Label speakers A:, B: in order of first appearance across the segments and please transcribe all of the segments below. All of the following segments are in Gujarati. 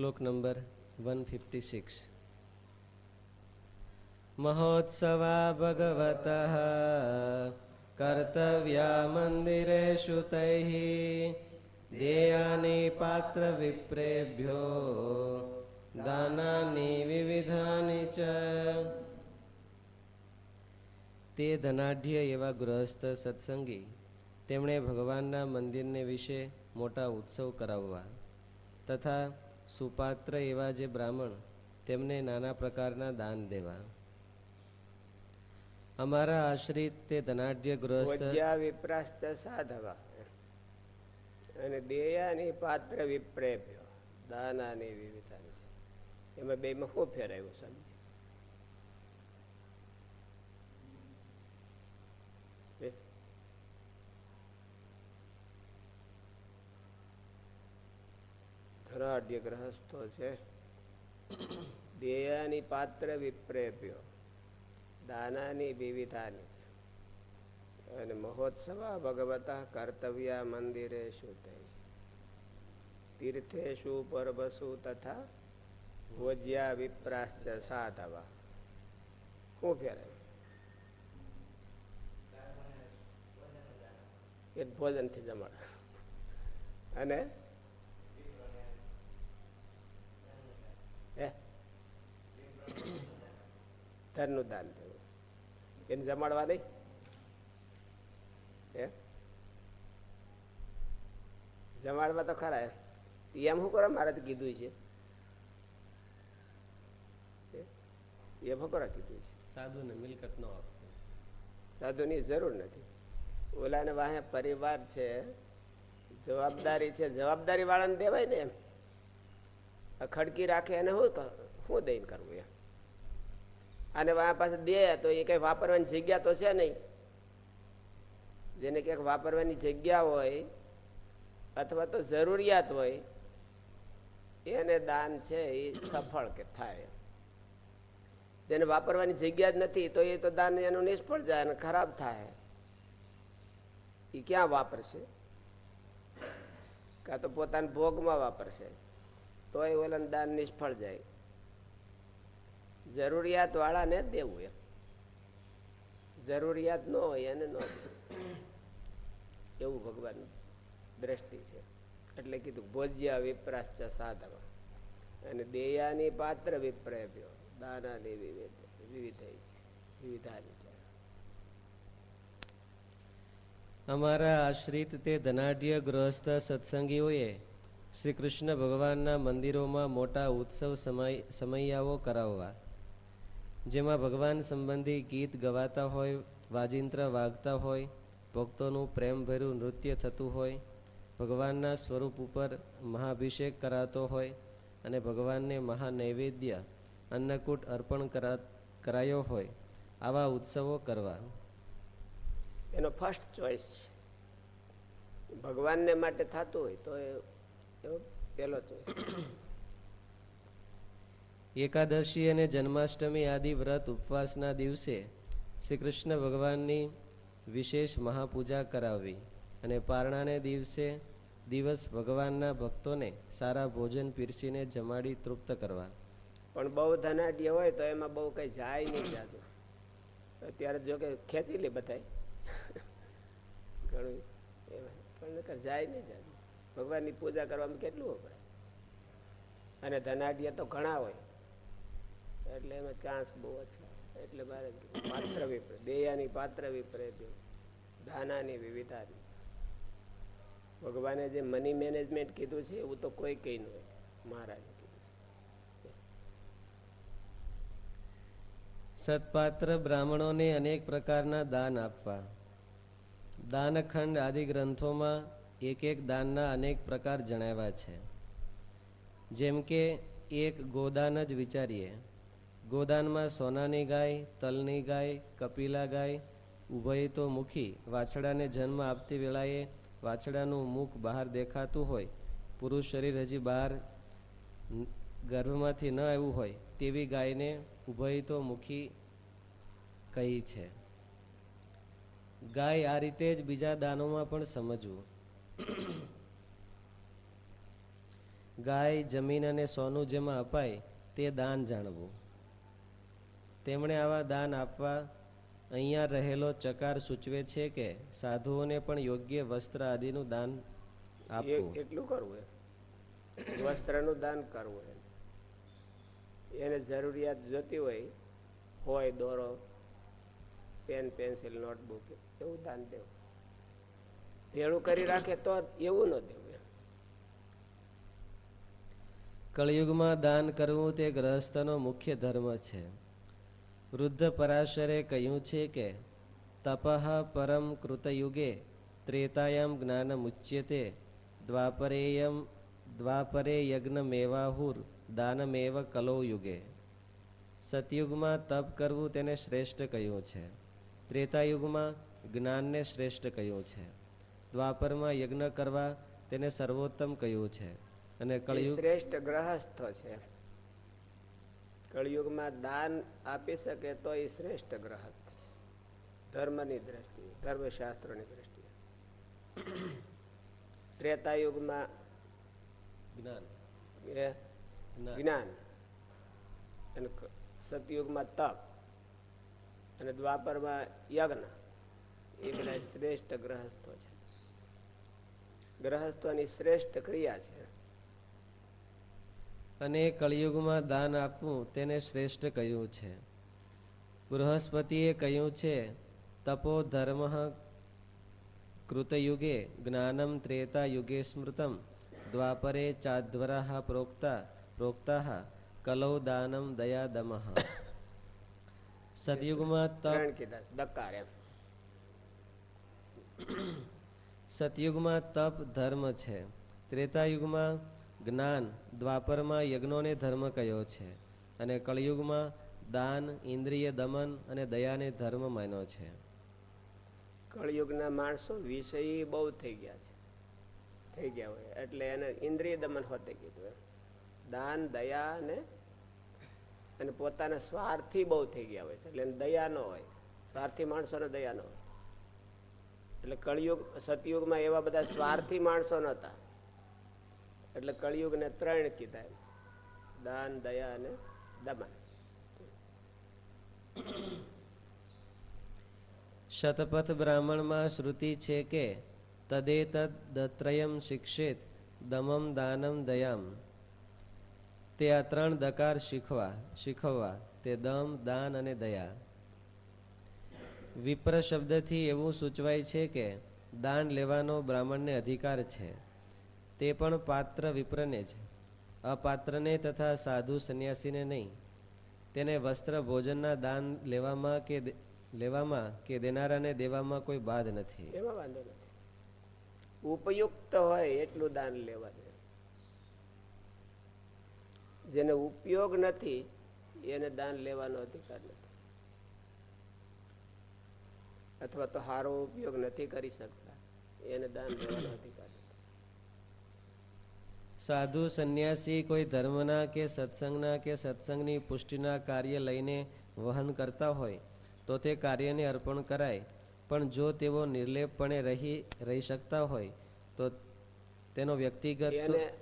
A: શ્લોક નંબર વન ફિફ્ટી સિક્સ મહોત્સવા ભગવત કર્તવ્યા મંદિરે તૈઃ દેયાની પાત્ર વિપ્રેભ્યો દાનાની વિવિધાની ચ તે ધનાઢ્ય એવા ગૃહસ્થ સત્સંગી તેમણે ભગવાનના મંદિરને વિશે મોટા ઉત્સવ કરાવવા તથા સુપાત્ર એવા જે બ્રાહ્મણ, તેમને નાના પ્રકારના દાન દેવા. અમારા આશ્રિત તે ધનાઢ્ય ગૃહસ્થ
B: વિપ્રાસ્ત સાધવા. અને દેયાની પાત્ર વિપ્રેપ્યો દાનાની વિવિધાની એમાં બેમાં શું ફેરાયું સમજી ધનાઢ્ય ગ્રહસ્થો છે દેયાની પાત્ર વિપ્રેપ્યો દાનાની વિવિધાની અને મહોત્સવ ભગવતા કર્તવ્ય મંદિરે શું થઈ તીર્થેશુ પરબસુ તથા ભોજ્યા વિપ્રાશ્ચ સાધવા શું ફેરે એ ભોજનથી જમાડ અને હે ધનનું દાન દેવું એને જમાડવા નહીં? હે? જમાડવા તો ખરા એમ. શું કરો? મારે તો કીધું છે. એ એમ કીધું છે.
A: સાધુને મિલકત ન
B: સાધુની જરૂર નથી. ઓલાને વાહે પરિવાર છે. જવાબદારી છે. જવાબદારી વાળાને દેવાય ને એમ. ખડકી રાખે એને શું શું દઈને કરવું એમ? અને પાસે દે તો એ કઈ વાપરવાની જગ્યા તો છે નહીં. જેને ક્યાંક વાપરવાની જગ્યા હોય અથવા તો જરૂરિયાત હોય, એને દાન છે એ સફળ કે થાય. જેને વાપરવાની જગ્યા જ નથી તો એ તો દાન એનું નિષ્ફળ જાય અને ખરાબ થાય. એ ક્યાં વાપરશે? કાં તો પોતાના ભોગમાં વાપરશે. તો એ ઓલા દાન નિષ્ફળ જાય. જરૂરિયાત વાળાને દેવું એમ. જરૂરિયાત ન હોય એને ન એવું ભગવાન દ્રષ્ટિ છે. એટલે કીધું, ભોજ્યા વિપ્રાશ્ચ સાધવા. અને દેયાની પાત્ર વિપ્રભ્યો દાનાની વિવિધ વિવિધ વિવિધાની છે.
A: અમારા આશ્રિત તે ધનાઢ્ય ગૃહસ્થ સત્સંગીઓએ શ્રી કૃષ્ણ ભગવાનના મંદિરોમાં મોટા ઉત્સવ સમય સમૈયાઓ કરાવવા જેમાં ભગવાન સંબંધી ગીત ગવાતા હોય, વાજિંત્ર વાગતા હોય, ભક્તોનું પ્રેમભર્યું નૃત્ય થતું હોય, ભગવાનના સ્વરૂપ ઉપર મહાભિષેક કરાતો હોય અને ભગવાનને મહાનૈવેદ્ય અન્નકૂટ અર્પણ કરા, કરાયો હોય, આવા ઉત્સવો કરવા.
B: એનો ફર્સ્ટ ચોઈસ છે. ભગવાનને માટે થતું હોય તો એ પહેલો ચોઈસ
A: એકાદશી અને જન્માષ્ટમી આદિ વ્રત ઉપવાસના દિવસે શ્રી કૃષ્ણ ભગવાનની વિશેષ મહાપૂજા કરાવવી અને પારણાને દિવસે દિવસ ભગવાનના ભક્તોને સારા ભોજન પીરસીને જમાડી તૃપ્ત કરવા.
B: પણ બહુ ધનાઢ્ય હોય તો એમાં બહુ કઈ જાય નહીં જાતું. અત્યારે જો કે ખેંચી લે બધાય. ઘણું પણ જાય નહીં જાતું. ભગવાનની પૂજા કરવામાં કેટલું વપરાય? અને ધનાઢ્ય તો ઘણા હોય. એટલે એમાં ચાન્સ બહુ ઓછો એટલે મારે પાત્ર વિપરે દેયાની પાત્ર વિપરીત ધાનાની વિવિધાની ભગવાને જે મની મેનેજમેન્ટ કીધું છે, એવું તો કોઈ કઈ ન હોય. મહારાજે
A: સત્પાત્ર બ્રાહ્મણોને અનેક પ્રકારના દાન આપવા. દાનખંડ આદિ ગ્રંથોમાં એક એક દાનના અનેક પ્રકાર જણાવ્યા છે. જેમ કે, એક ગોદાન જ વિચારીએ. ગોદાનમાં સોનાની ગાય, તલની ગાય, કપિલા ગાય, ઉભય તો મુખી. વાછડાને જન્મ આપતી વેળાએ વાછડાનું મુખ બહાર દેખાતું હોય. પુરુષ શરીર હજી બહાર ગર્ભમાંથી ન આવ્યું હોય તેવી ગાયને ઉભય તો મુખી કહી છે. ગાય આ રીતે જ બીજા દાનોમાં પણ સમજવું. ગાય જમીન અને સોનું જેમાં અપાય તે દાન જાણવું. તેમણે આવા દાન આપવા અહીંયા રહેલો ચકાર સૂચવે છે કે સાધુઓને પણ યોગ્ય વસ્ત્ર આદિનું દાન આપવું.
B: એટલું કરવું વસ્ત્રનું દાન કરવું એને જરૂરિયાત જોતી હોય હોય દોરો પેન પેન્સિલ નોટબુક એવું દાન દેવું. ભેળું કરી રાખે તો એવું ન દેવું
A: કળિયુગમાં દાન કરવું તે ગ્રહસ્થનો મુખ્ય ધર્મ છે. વૃદ્ધ પરાશરે કહ્યું છે કે તપઃ પરમ કૃતયુગે ત્રેતાયામ જ્ઞાનમુચ્યતે દ્વાપરેયમ દ્વાપરે યજ્ઞમેવાહુર દાનમેવ કલો યુગે સતયુગમાં તપ કરવું તેને શ્રેષ્ઠ કહ્યું છે. ત્રેતાયુગમાં જ્ઞાનને શ્રેષ્ઠ કહ્યું છે. દ્વાપરમાં યજ્ઞ કરવા તેને સર્વોત્તમ કહ્યું છે. અને કળિયુગ
B: શ્રેષ્ઠ ગ્રહસ્થ છે. કળિયુગમાં દાન આપી શકે તો એ શ્રેષ્ઠ ગ્રહસ્થ છે. ધર્મની દ્રષ્ટિએ ધર્મશાસ્ત્રની દ્રષ્ટિએ. ત્રેતાયુગમાં
A: જ્ઞાન.
B: એ?
A: જ્ઞાન.
B: અને સતયુગમાં તપ. અને દ્વાપરમાં યજ્ઞ. એ બધા શ્રેષ્ઠ ગ્રહસ્થો છે. ગ્રહસ્થોની શ્રેષ્ઠ ક્રિયા છે.
A: અને કળિયુગમાં દાન આપવું તેને શ્રેષ્ઠ કહ્યું છે. બૃહસ્પતિએ કહ્યું છે તપો ધર્મ કૃતયુગે જ્ઞાનમ ત્રેતા યુગે સ્મૃતમ દ્વાપરે ચાધ્વરા પ્રોક્તા પ્રોક્તા કલૌ દાનમ દયા દયાદમઃ સતયુગમાં તપ સતયુગમાં તપ ધર્મ છે. ત્રેતાયુગમાં જ્ઞાન દ્વાપરમાં યજ્ઞોને ધર્મ કયો છે? અને કળિયુગમાં દાન, ઇન્દ્રિય દમન અને દયાને ધર્મ માન્યો છે.
B: કળિયુગના માણસો વિષય બહુ થઈ ગયા છે. થઈ ગયા હોય. એટલે એને ઇન્દ્રિય દમન હોતે કીધું દાન, દયા અને અને પોતાના સ્વાર્થી બહુ થઈ ગયા હોય છે. એટલે દયા ન હોય. સ્વાર્થી માણસોને દયા ન હોય. એટલે કળિયુગ, સતયુગમાં એવા બધા સ્વાર્થી માણસો નહોતા. એટલે કળિયુગને ત્રણ કીધા દાન, દયા અને દમન.
A: શતપથ બ્રાહ્મણમાં શ્રુતિ છે કે, તદેતદ દત્રયમ શિક્ષિત, દમમ દાનમ દયામ. તે આ ત્રણ દકાર શીખવા, શીખવવા, તે દમ, દાન અને દયા. વિપ્ર શબ્દથી એવું સૂચવાય છે કે, દાન લેવાનો બ્રાહ્મણને અધિકાર છે. તે પણ પાત્ર વિપ્રને જ. અપાત્રને તથા સાધુ સંન્યાસીને નહીં. તેને વસ્ત્ર ભોજનના દાન લેવામાં કે લેવામાં કે દેનારાને દેવામાં કોઈ બાદ નથી.
B: એમાં વાંધો નથી. ઉપયુક્ત હોય એટલું દાન લેવા દે. જેને ઉપયોગ નથી, એને દાન લેવાનો અધિકાર નથી. અથવા તો સારો ઉપયોગ નથી કરી શકતા, એને દાન લેવાનો અધિકાર
A: સાધુ સંન્યાસી કોઈ ધર્મના કે સત્સંગના કે સત્સંગની પુષ્ટિના કાર્ય લઈને વહન કરતા હોય, તો તે કાર્યને અર્પણ કરાય. પણ જો તેઓ નિર્લેપપણે રહી રહી શકતા હોય, તો તેનો વ્યક્તિગત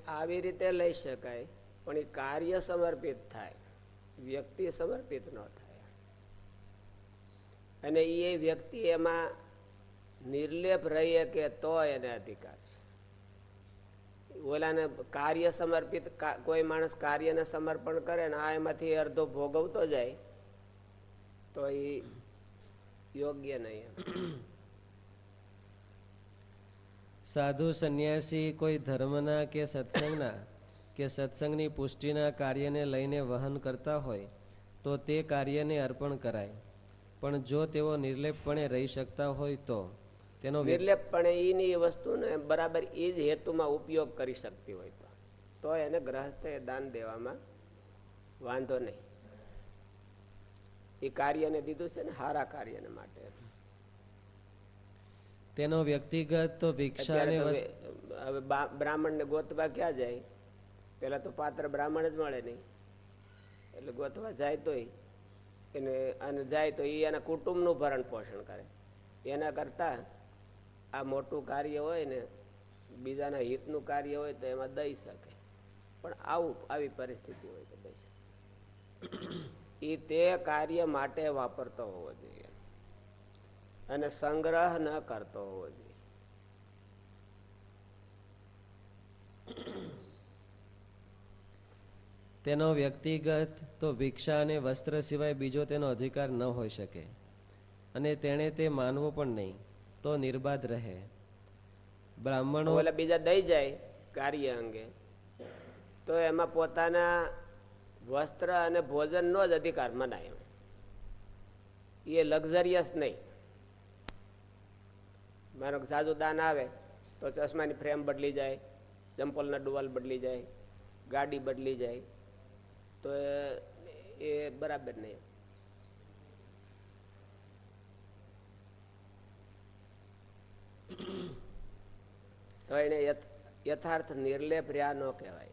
B: આવી રીતે લઈ શકાય, પણ એ કાર્ય સમર્પિત થાય. વ્યક્તિ સમર્પિત ન થાય. અને એ વ્યક્તિ એમાં નિર્લેપ રહીએ કે તો એને અધિકાર ઓલાને કાર્ય સમર્પિત કોઈ માણસ કાર્યને સમર્પણ કરે ને આ એમાંથી અર્ધો ભોગવતો જાય, તો એ યોગ્ય નહીં
A: સાધુ સંન્યાસી કોઈ ધર્મના કે સત્સંગના, કે સત્સંગની પુષ્ટિના કાર્યને લઈને વહન કરતા હોય, તો તે કાર્યને અર્પણ કરાય. પણ જો તેઓ નિર્લેપપણે રહી શકતા હોય તો તેનો
B: નિર્લેપપણે એની વસ્તુને બરાબર એ જ હેતુમાં ઉપયોગ કરી શકતી હોય તો. તો એને ગ્રહસ્થે દાન દેવામાં વાંધો નહીં. એ કાર્યને દીધું છે ને સારા કાર્યને માટે.
A: તેનો વ્યક્તિગત તો ભિક્ષા
B: અત્યારે
A: અને
B: તો
A: વસ્ત-
B: હવે- બ્રાહ્મણને ગોતવા ક્યાં જાય? પેલા તો પાત્ર બ્રાહ્મણ જ મળે નહીં. એટલે ગોતવા જાય તોય. એને અને જાય તો એ એના કુટુંબનું ભરણ પોષણ કરે. એના કરતા આ મોટું કાર્ય હોય ને, બીજાના હિતનું કાર્ય હોય તો એમાં દઈ શકે. પણ આવું આવી પરિસ્થિતિ હોય તો શકે. એ તે કાર્ય માટે વાપરતો હોવો જોઈએ. અને સંગ્રહ ન કરતો હોવો જોઈએ.
A: તેનો વ્યક્તિગત તો ભિક્ષા અને વસ્ત્ર સિવાય બીજો તેનો અધિકાર ન હોઈ શકે. અને તેણે તે માનવો પણ નહીં. તો નિર્બાધ રહે. બ્રાહ્મણો
B: એટલે બીજા દઈ જાય કાર્ય અંગે. તો એમાં પોતાના વસ્ત્ર અને ભોજનનો જ અધિકાર મનાય એ લક્ઝરિયસ નહીં. મારો સાજુ દાન આવે તો ચશ્માની ફ્રેમ બદલી જાય, ચંપલના ડુવાલ બદલી જાય, ગાડી બદલી જાય. તો એ બરાબર નહીં. તો એને યથાર્થ નિર્લેપ રહ્યા ન કહેવાય.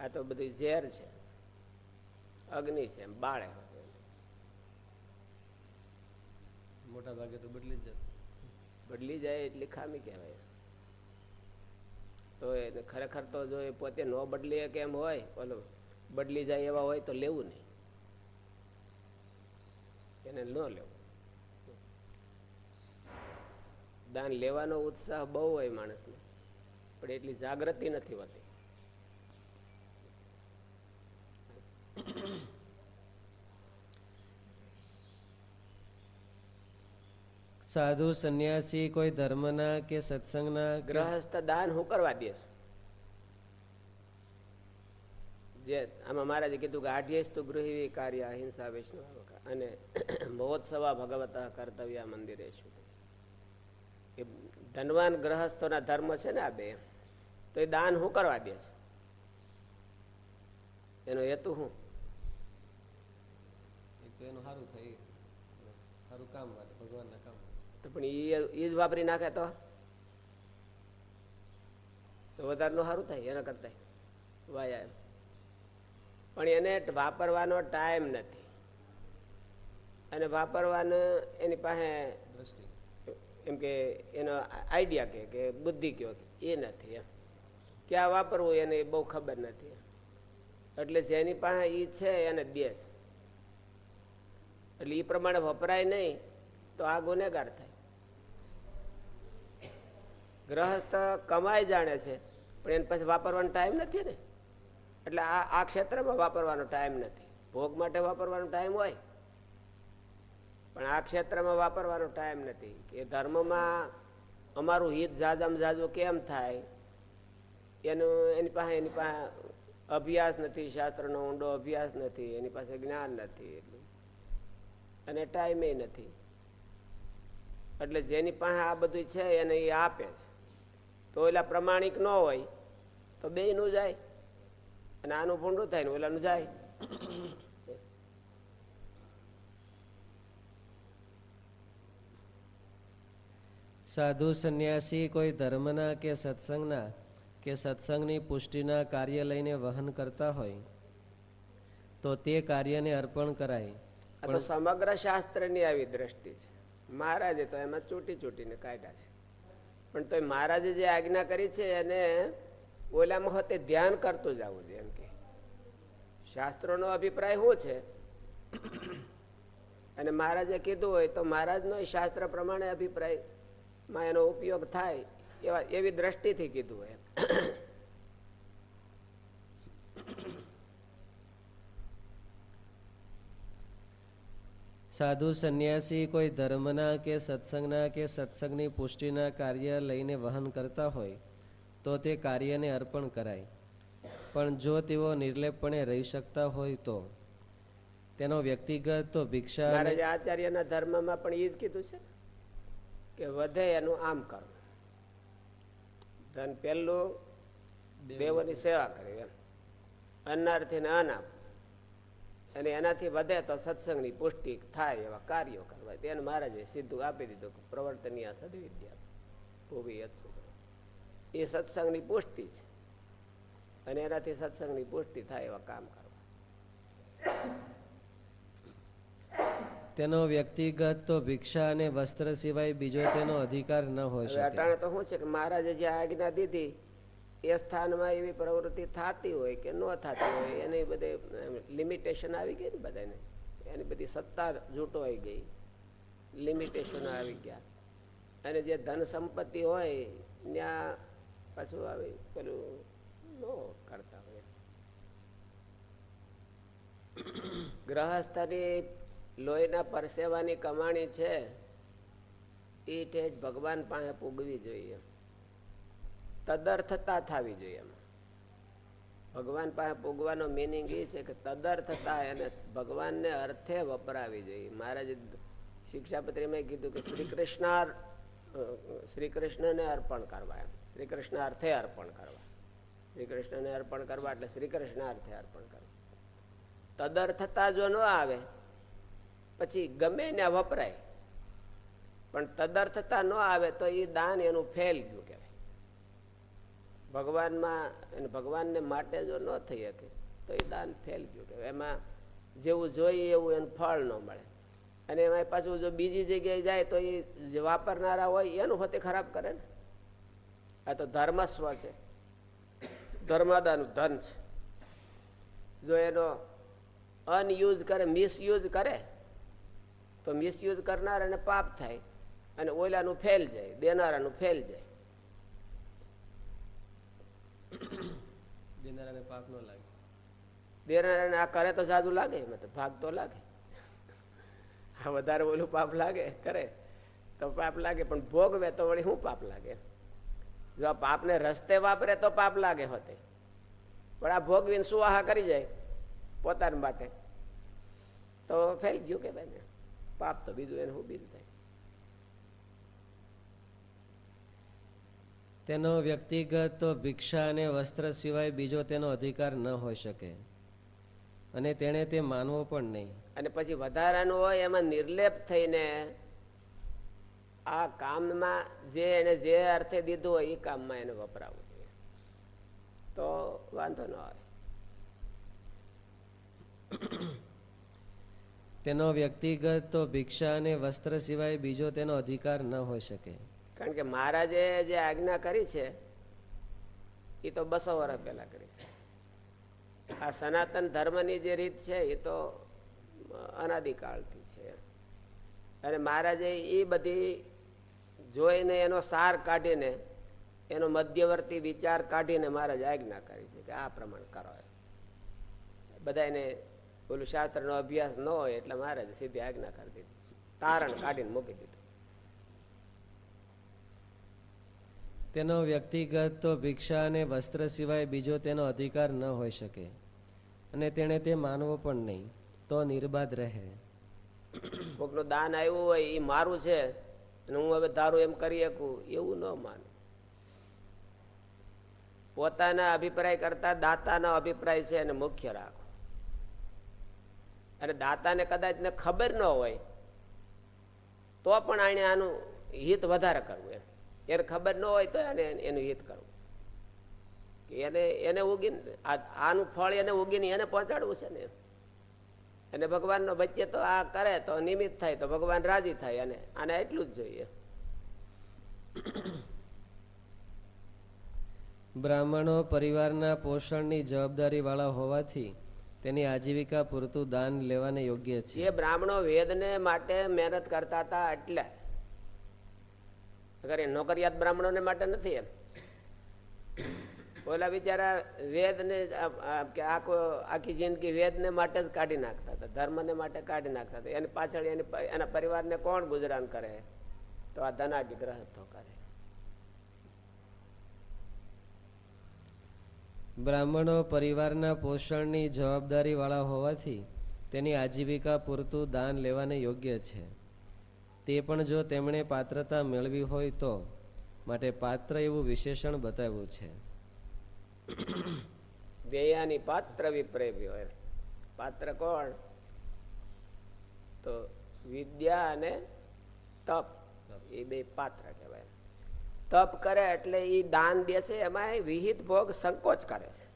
B: આ તો બધી ઝેર છે. અગ્નિ છે એમ બાળે.
A: મોટા ભાગે તો બદલી જ
B: બદલી જાય એટલી ખામી કહેવાય. તો એને ખરેખર તો જો એ પોતે ન બદલી કે એમ હોય ઓલું બદલી જાય એવા હોય તો લેવું નહીં. એને ન લેવું. દાન લેવાનો ઉત્સાહ બહુ હોય માણસને. પણ એટલી જાગૃતિ નથી હોતી.
A: સાધુ સંન્યાસી કોઈ ધર્મના કે સત્સંગના
B: ગ્રહસ્થ દાન હું કરવા દેશ જે આમાં મહારાજે કીધું કે આઢ્યેસ્તુ ગૃહી કાર્ય અહિંસા વૈષ્ણવ અને મહોત્સવા ભગવતા કર્તવ્ય મંદિરે એ ધનવાન ગ્રહસ્થોના ધર્મ છે ને આ બે તો એ દાન હું કરવા દે છે? એનો હેતુ શું
A: એનું સારું થાય સારું કામ માટે ભગવાનના કામ
B: પણ એ એ જ વાપરી નાખે તો? તો વધારેનું સારું થાય એના કરતા વાયા એમ. પણ એને વાપરવાનો ટાઈમ નથી. અને વાપરવાનો એની પાસે એમ કે એનો આઈડિયા કે કે બુદ્ધિ કયો કે, એ નથી એમ. ક્યાં વાપરવું એને બહુ ખબર નથી એટલે જેની પાસે એ છે, એને દે છે. એટલે એ પ્રમાણે વપરાય નહીં, તો આ ગુનેગાર થાય. ગ્રહસ્થ કમાઈ જાણે છે, પણ એને પછી વાપરવાનો ટાઈમ નથી ને. એટલે આ આ ક્ષેત્રમાં વાપરવાનો ટાઈમ નથી. ભોગ માટે વાપરવાનો ટાઈમ હોય. પણ આ ક્ષેત્રમાં વાપરવાનો ટાઈમ નથી. કે ધર્મમાં અમારું હિત જાજામાં જાજુ કેમ થાય? એનું, એની પાસે એની પાસે અભ્યાસ નથી, શાસ્ત્રનો ઊંડો અભ્યાસ નથી, એની પાસે જ્ઞાન નથી એટલું. અને ટાઈમે નથી. એટલે જેની પાસે આ બધું છે, એને એ આપે છે. તો ઓલા પ્રમાણિક ન હોય, તો બેયનું જાય. અને આનું ભૂંડું થાય ને ઓલાનું જાય.
A: સાધુ સંન્યાસી કોઈ ધર્મના કે સત્સંગના કે સત્સંગની પુષ્ટિના કાર્ય લઈને વહન કરતા હોય તો તે કાર્યને અર્પણ કરાય.
B: તો સમગ્ર શાસ્ત્રની આવી દ્રષ્ટિ છે. મહારાજે તો એમાં ચૂંટી ચૂંટીને કાઢ્યા છે. પણ તો મહારાજે જે આજ્ઞા કરી છે એને ઓલામાં હોતે ધ્યાન કરતું જવું જોઈએ એમ કે. શાસ્ત્રોનો અભિપ્રાય શું છે? અને મહારાજે કીધું હોય તો મહારાજનો શાસ્ત્ર પ્રમાણે અભિપ્રાયમાં એનો ઉપયોગ થાય એવા એવી દ્રષ્ટિથી કીધું એમ.
A: સાધુ સંન્યાસી કોઈ ધર્મના કે સત્સંગના કે સત્સંગની પુષ્ટિના કાર્ય લઈને વહન કરતા હોય તો તે કાર્યને અર્પણ કરાય. પણ જો તેઓ નિર્લેપપણે રહી શકતા હોય તો. તેનો વ્યક્તિગત તો ભિક્ષા
B: આચાર્યના ધર્મમાં પણ એ જ કીધું છે. કે વધે એનું આમ કરવું ધન પહેલું દેવોની સેવા કરવી એમ. અનારથી અન્ન આપવું અને એનાથી વધે તો સત્સંગની પુષ્ટિ થાય એવા કાર્યો કરવા. તેને મહારાજે સીધું આપી દીધું કે પ્રવર્તનીય સદવિદ્યા. ભૂવી. એ સત્સંગની પુષ્ટિ છે. અને એનાથી સત્સંગની પુષ્ટિ થાય એવા કામ કરવા.
A: તેનો વ્યક્તિગત તો ભિક્ષા અને વસ્ત્ર સિવાય બીજો તેનો અધિકાર ન
B: હોય
A: શકે.
B: અટાણે તો શું છે કે મહારાજે જે આજ્ઞા દીધી એ સ્થાનમાં એવી પ્રવૃત્તિ થતી હોય કે ન થતી હોય એની બધી લિમિટેશન આવી ગઈ ને બધાને? એની બધી સત્તા જૂટવાઈ ગઈ. લિમિટેશન આવી ગયા. અને જે ધન સંપત્તિ હોય ત્યાં પાછું આવી પેલું ન કરતા હોય. ગ્રહસ્થની લોહીના પરસેવાની કમાણી છે એ ઠેઠ ભગવાન પાસે પૂગવી જોઈએ. તદર્થતા થવી જોઈએ ભગવાન પાસે પૂગવાનો મિનિંગ એ છે કે તદર્થતા એને ભગવાનને અર્થે વપરાવી જોઈએ. મહારાજ શિક્ષાપત્રીમાં કીધું કે શ્રી કૃષ્ણ શ્રી કૃષ્ણને અર્પણ કરવા શ્રી કૃષ્ણ અર્થે અર્પણ કરવા. શ્રી કૃષ્ણને અર્પણ કરવા એટલે શ્રી કૃષ્ણ અર્થે અર્પણ કરવા. તદર્થતા જો ન આવે પછી ગમે ને વપરાય. પણ તદર્થતા ન આવે તો એ દાન એનું ફેલ ગયું કહેવાય. ભગવાનમાં ભગવાનને માટે જો ન થઈ શકે, તો એ દાન ફેલ ગયું કહેવાય. એમાં જેવું જોઈએ એવું એનું ફળ ન મળે. અને એમાં પાછું જો બીજી જગ્યાએ જાય તો એ વાપરનારા હોય એનું ફતે ખરાબ કરે ને. આ તો ધર્મસ્વ છે. ધર્માદાનું ધન છે. જો એનો અનયુઝ કરે મિસયુઝ કરે તો મિસયુઝ કરનાર અને પાપ થાય. અને ઓલાનું ફેલ જાય દેનારાનું ફેલ જાય.
A: દેનારાને પાપ ન લાગે.
B: દેનારાને આ કરે તો સાદું લાગે તો ભાગ તો લાગે. આ વધારે ઓલું પાપ લાગે કરે. તો પાપ લાગે પણ ભોગવે તો વળી શું પાપ લાગે? જો આ પાપને રસ્તે વાપરે તો પાપ લાગે હોતે. પણ આ ભોગવીને સુવાહા કરી જાય પોતાના માટે. તો ફેલ ગયું કે ભાઈ પાપ તો બીજું એને ઊભી થાય.
A: તેનો વ્યક્તિગત ભિક્ષા અને વસ્ત્ર સિવાય બીજો તેનો અધિકાર ન હોઈ શકે અને તેણે તે માનવો પણ નહીં.
B: અને પછી વધારાનું હોય એમાં નિર્લેપ થઈને આ કામમાં જે એને જે અર્થે દીધું હોય એ કામમાં એને વપરાવું જોઈએ. તો વાંધો ન આવે.
A: તેનો વ્યક્તિગત તો ભિક્ષા અને વસ્ત્ર સિવાય બીજો તેનો અધિકાર ન હોઈ શકે.
B: કારણ કે મહારાજે જે આજ્ઞા કરી છે, એ તો બસો વર્ષ પહેલા કરી છે. આ સનાતન ધર્મની જે રીત છે, એ તો અનાદિકાળથી છે. અને મહારાજે એ બધી જોઈને એનો સાર કાઢીને, એનો મધ્યવર્તી વિચાર કાઢીને મહારાજ આજ્ઞા કરી છે કે આ પ્રમાણે કરો બધા બધાને ઓલું શાસ્ત્રનો અભ્યાસ ન હોય એટલે મહારાજે સીધી આજ્ઞા કરી દીધી. તારણ કાઢીને મૂકી દીધું.
A: તેનો વ્યક્તિગત ભિક્ષા અને વસ્ત્ર સિવાય બીજો તેનો અધિકાર ન હોઈ શકે અને તેણે તે માનવો પણ નહીં તો નિર્બાધ રહે.
B: કોકનું દાન આવ્યું હોય એ મારું છે અને હું હવે ધારું એમ કરી શકું એવું ન માનું. પોતાના અભિપ્રાય કરતા દાતાનો અભિપ્રાય છે એને મુખ્ય રાખો. અને દાતાને કદાચ ને ખબર ન હોય, તો પણ આને આનું હિત વધારે કરવું એમ. એને ખબર ન હોય તો એને એનું હિત કરવું. એને એને ઉગીને આનું ફળ એને ઉગીને એને પહોંચાડવું છે ને એને ભગવાનનો વચ્ચે તો આ કરે, તો નિમિત્ત થાય, તો ભગવાન રાજી થાય અને આને એટલું જ જોઈએ.
A: બ્રાહ્મણો પરિવારના પોષણની જવાબદારી વાળા હોવાથી તેની આજીવિકા પૂરતું દાન લેવાને યોગ્ય છે.
B: એ બ્રાહ્મણો વેદને માટે મહેનત કરતા હતા એટલે. અગર એ નોકરિયાત બ્રાહ્મણોને માટે નથી એમ. ઓલા બિચારા વેદને આખો, આખી જિંદગી વેદને માટે જ કાઢી નાખતા હતા, ધર્મને માટે કાઢી નાખતા હતા. એની પાછળ એની એના પરિવારને કોણ ગુજરાન કરે? તો આ ધનાઢ્ય ગ્રહસ્થો કરે.
A: બ્રાહ્મણો પરિવારના પોષણની જવાબદારી વાળા હોવાથી તેની આજીવિકા પૂરતું દાન લેવાને યોગ્ય છે. તે પણ જો તેમણે પાત્રતા મેળવી હોય તો માટે પાત્ર એવું વિશેષણ બતાવ્યું છે.
B: દેયાની પાત્ર વિપ્રેમી હોય. પાત્ર કોણ? તો વિદ્યા અને તપ. એ બે પાત્ર તપ કરે એટલે એ દાન દે છે, એમાં વિહિત ભોગ સંકોચ કરે છે.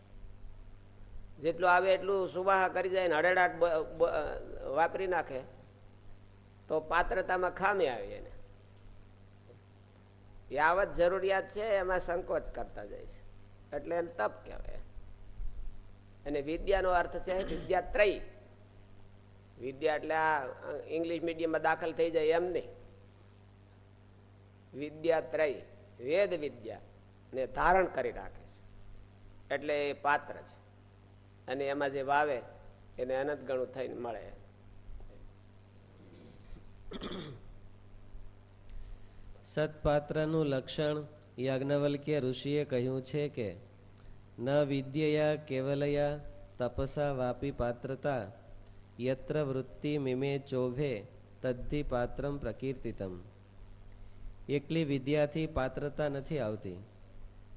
B: જેટલું આવે એટલું સુવાહ કરી જાય ને બ- વાપરી નાખે, તો પાત્રતામાં ખામી આવી એને. યાવત જરૂરિયાત છે, એમાં સંકોચ કરતા જાય છે. એટલે એને તપ કહેવાય. અને વિદ્યાનો અર્થ છે વિદ્યાત્રય. વિદ્યા એટલે આ ઇંગ્લિશ મીડિયમમાં દાખલ થઈ જાય એમ નહીં. વિદ્યાત્રય. વેદ વિદ્યા ને ધારણ કરી રાખે છે. એટલે એ પાત્ર છે. અને એમાં જે વાવે, એને અનંત ગણું થઈને મળે.
A: સત્પાત્રનું લક્ષણ યાજ્ઞવલ્ક્ય ઋષિએ કહ્યું છે કે, ન વિદ્યયા કેવલયા તપસા વાપી પાત્રતા, યત્ર વૃત્તિ મિમે ચોભે તદ્ધિ પાત્રમ પ્રકીર્તિતમ. એકલી વિદ્યાથી પાત્રતા નથી આવતી.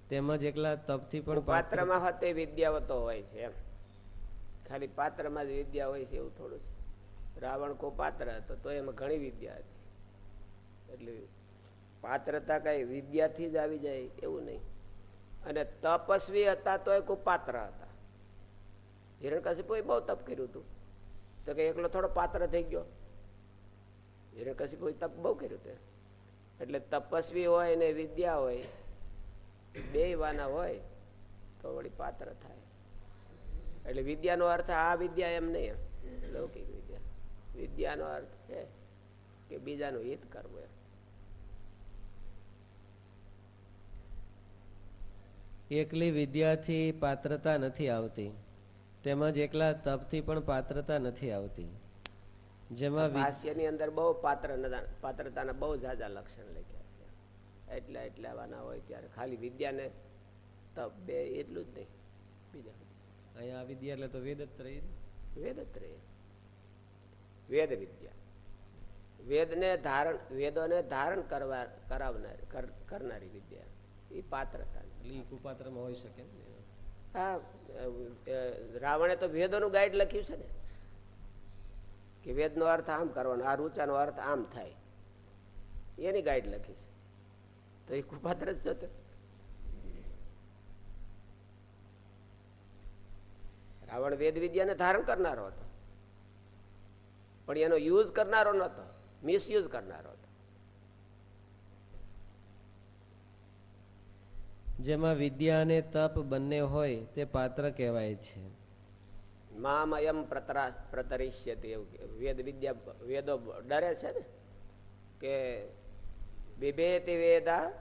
A: તેમજ એકલા તપથી પણ
B: પાત્રમાં હોતે વિદ્યાવતો હોય છે એમ. ખાલી પાત્રમાં જ વિદ્યા હોય છે એવું થોડું છે. રાવણ કો પાત્ર હતો તો એમાં ઘણી વિદ્યા હતી. એટલે પાત્રતા કઈ વિદ્યાથી જ આવી જાય એવું નહીં. અને તપસ્વી હતા તો એ કુપાત્ર હતા. હિરણકશિપુએ બહુ તપ કર્યું હતું. તો કે એકલો થોડો પાત્ર થઈ ગયો. હિરણકશિપુએ તપ બહુ કર્યું હતું એટલે તપસ્વી હોય ને વિદ્યા હોય, બે વાના હોય, તો વળી પાત્ર થાય. એટલે વિદ્યાનો અર્થ આ વિદ્યા એમ નહીં લૌકિક વિદ્યા. વિદ્યાનો અર્થ છે કે બીજાનું હિત કરવું એમ.
A: એકલી વિદ્યાથી પાત્રતા નથી આવતી, તેમજ એકલા તપથી પણ પાત્રતા નથી આવતી. જેમાં વિ-
B: અંદર બહુ પાત્ર પાત્રતાના બહુ ઝાઝા લક્ષણ લખ્યા છે. એટલા એટલા વાના હોય ત્યારે ખાલી વિદ્યાને તપ બે એટલું જ નહીં. બીજા
A: અહીંયા વિદ્યા એટલે તો વેદ જ રહી
B: વેદ વિદ્યા. વેદને ધારણ વેદોને ધારણ કરવા કરાવનાર કરનારી વિદ્યા. એ પાત્રતા
A: એટલે કુપાત્રમાં હોઈ શકે
B: હા રાવણે તો વેદોનું ગાઈડ લખ્યું છે ને. કે વેદનો અર્થ આમ કરવાનો, આ રૂચાનો અર્થ આમ થાય. એની ગાઈડ લખી તો એ કુપાત્ર જ છો રાવણ વેદ વિદ્યાને ધારણ કરનારો હતો. પણ એનો યુઝ કરનારો નતો મિસયુઝ કરનારો હતો.
A: જેમાં વિદ્યા અને તપ બંને હોય તે પાત્ર કહેવાય છે.
B: મામયમ પ્રતરા પ્રતરિષ્યતિ એવું વેદ વિદ્યા વેદો ડરે છે ને? કે વિભેતિ વેદા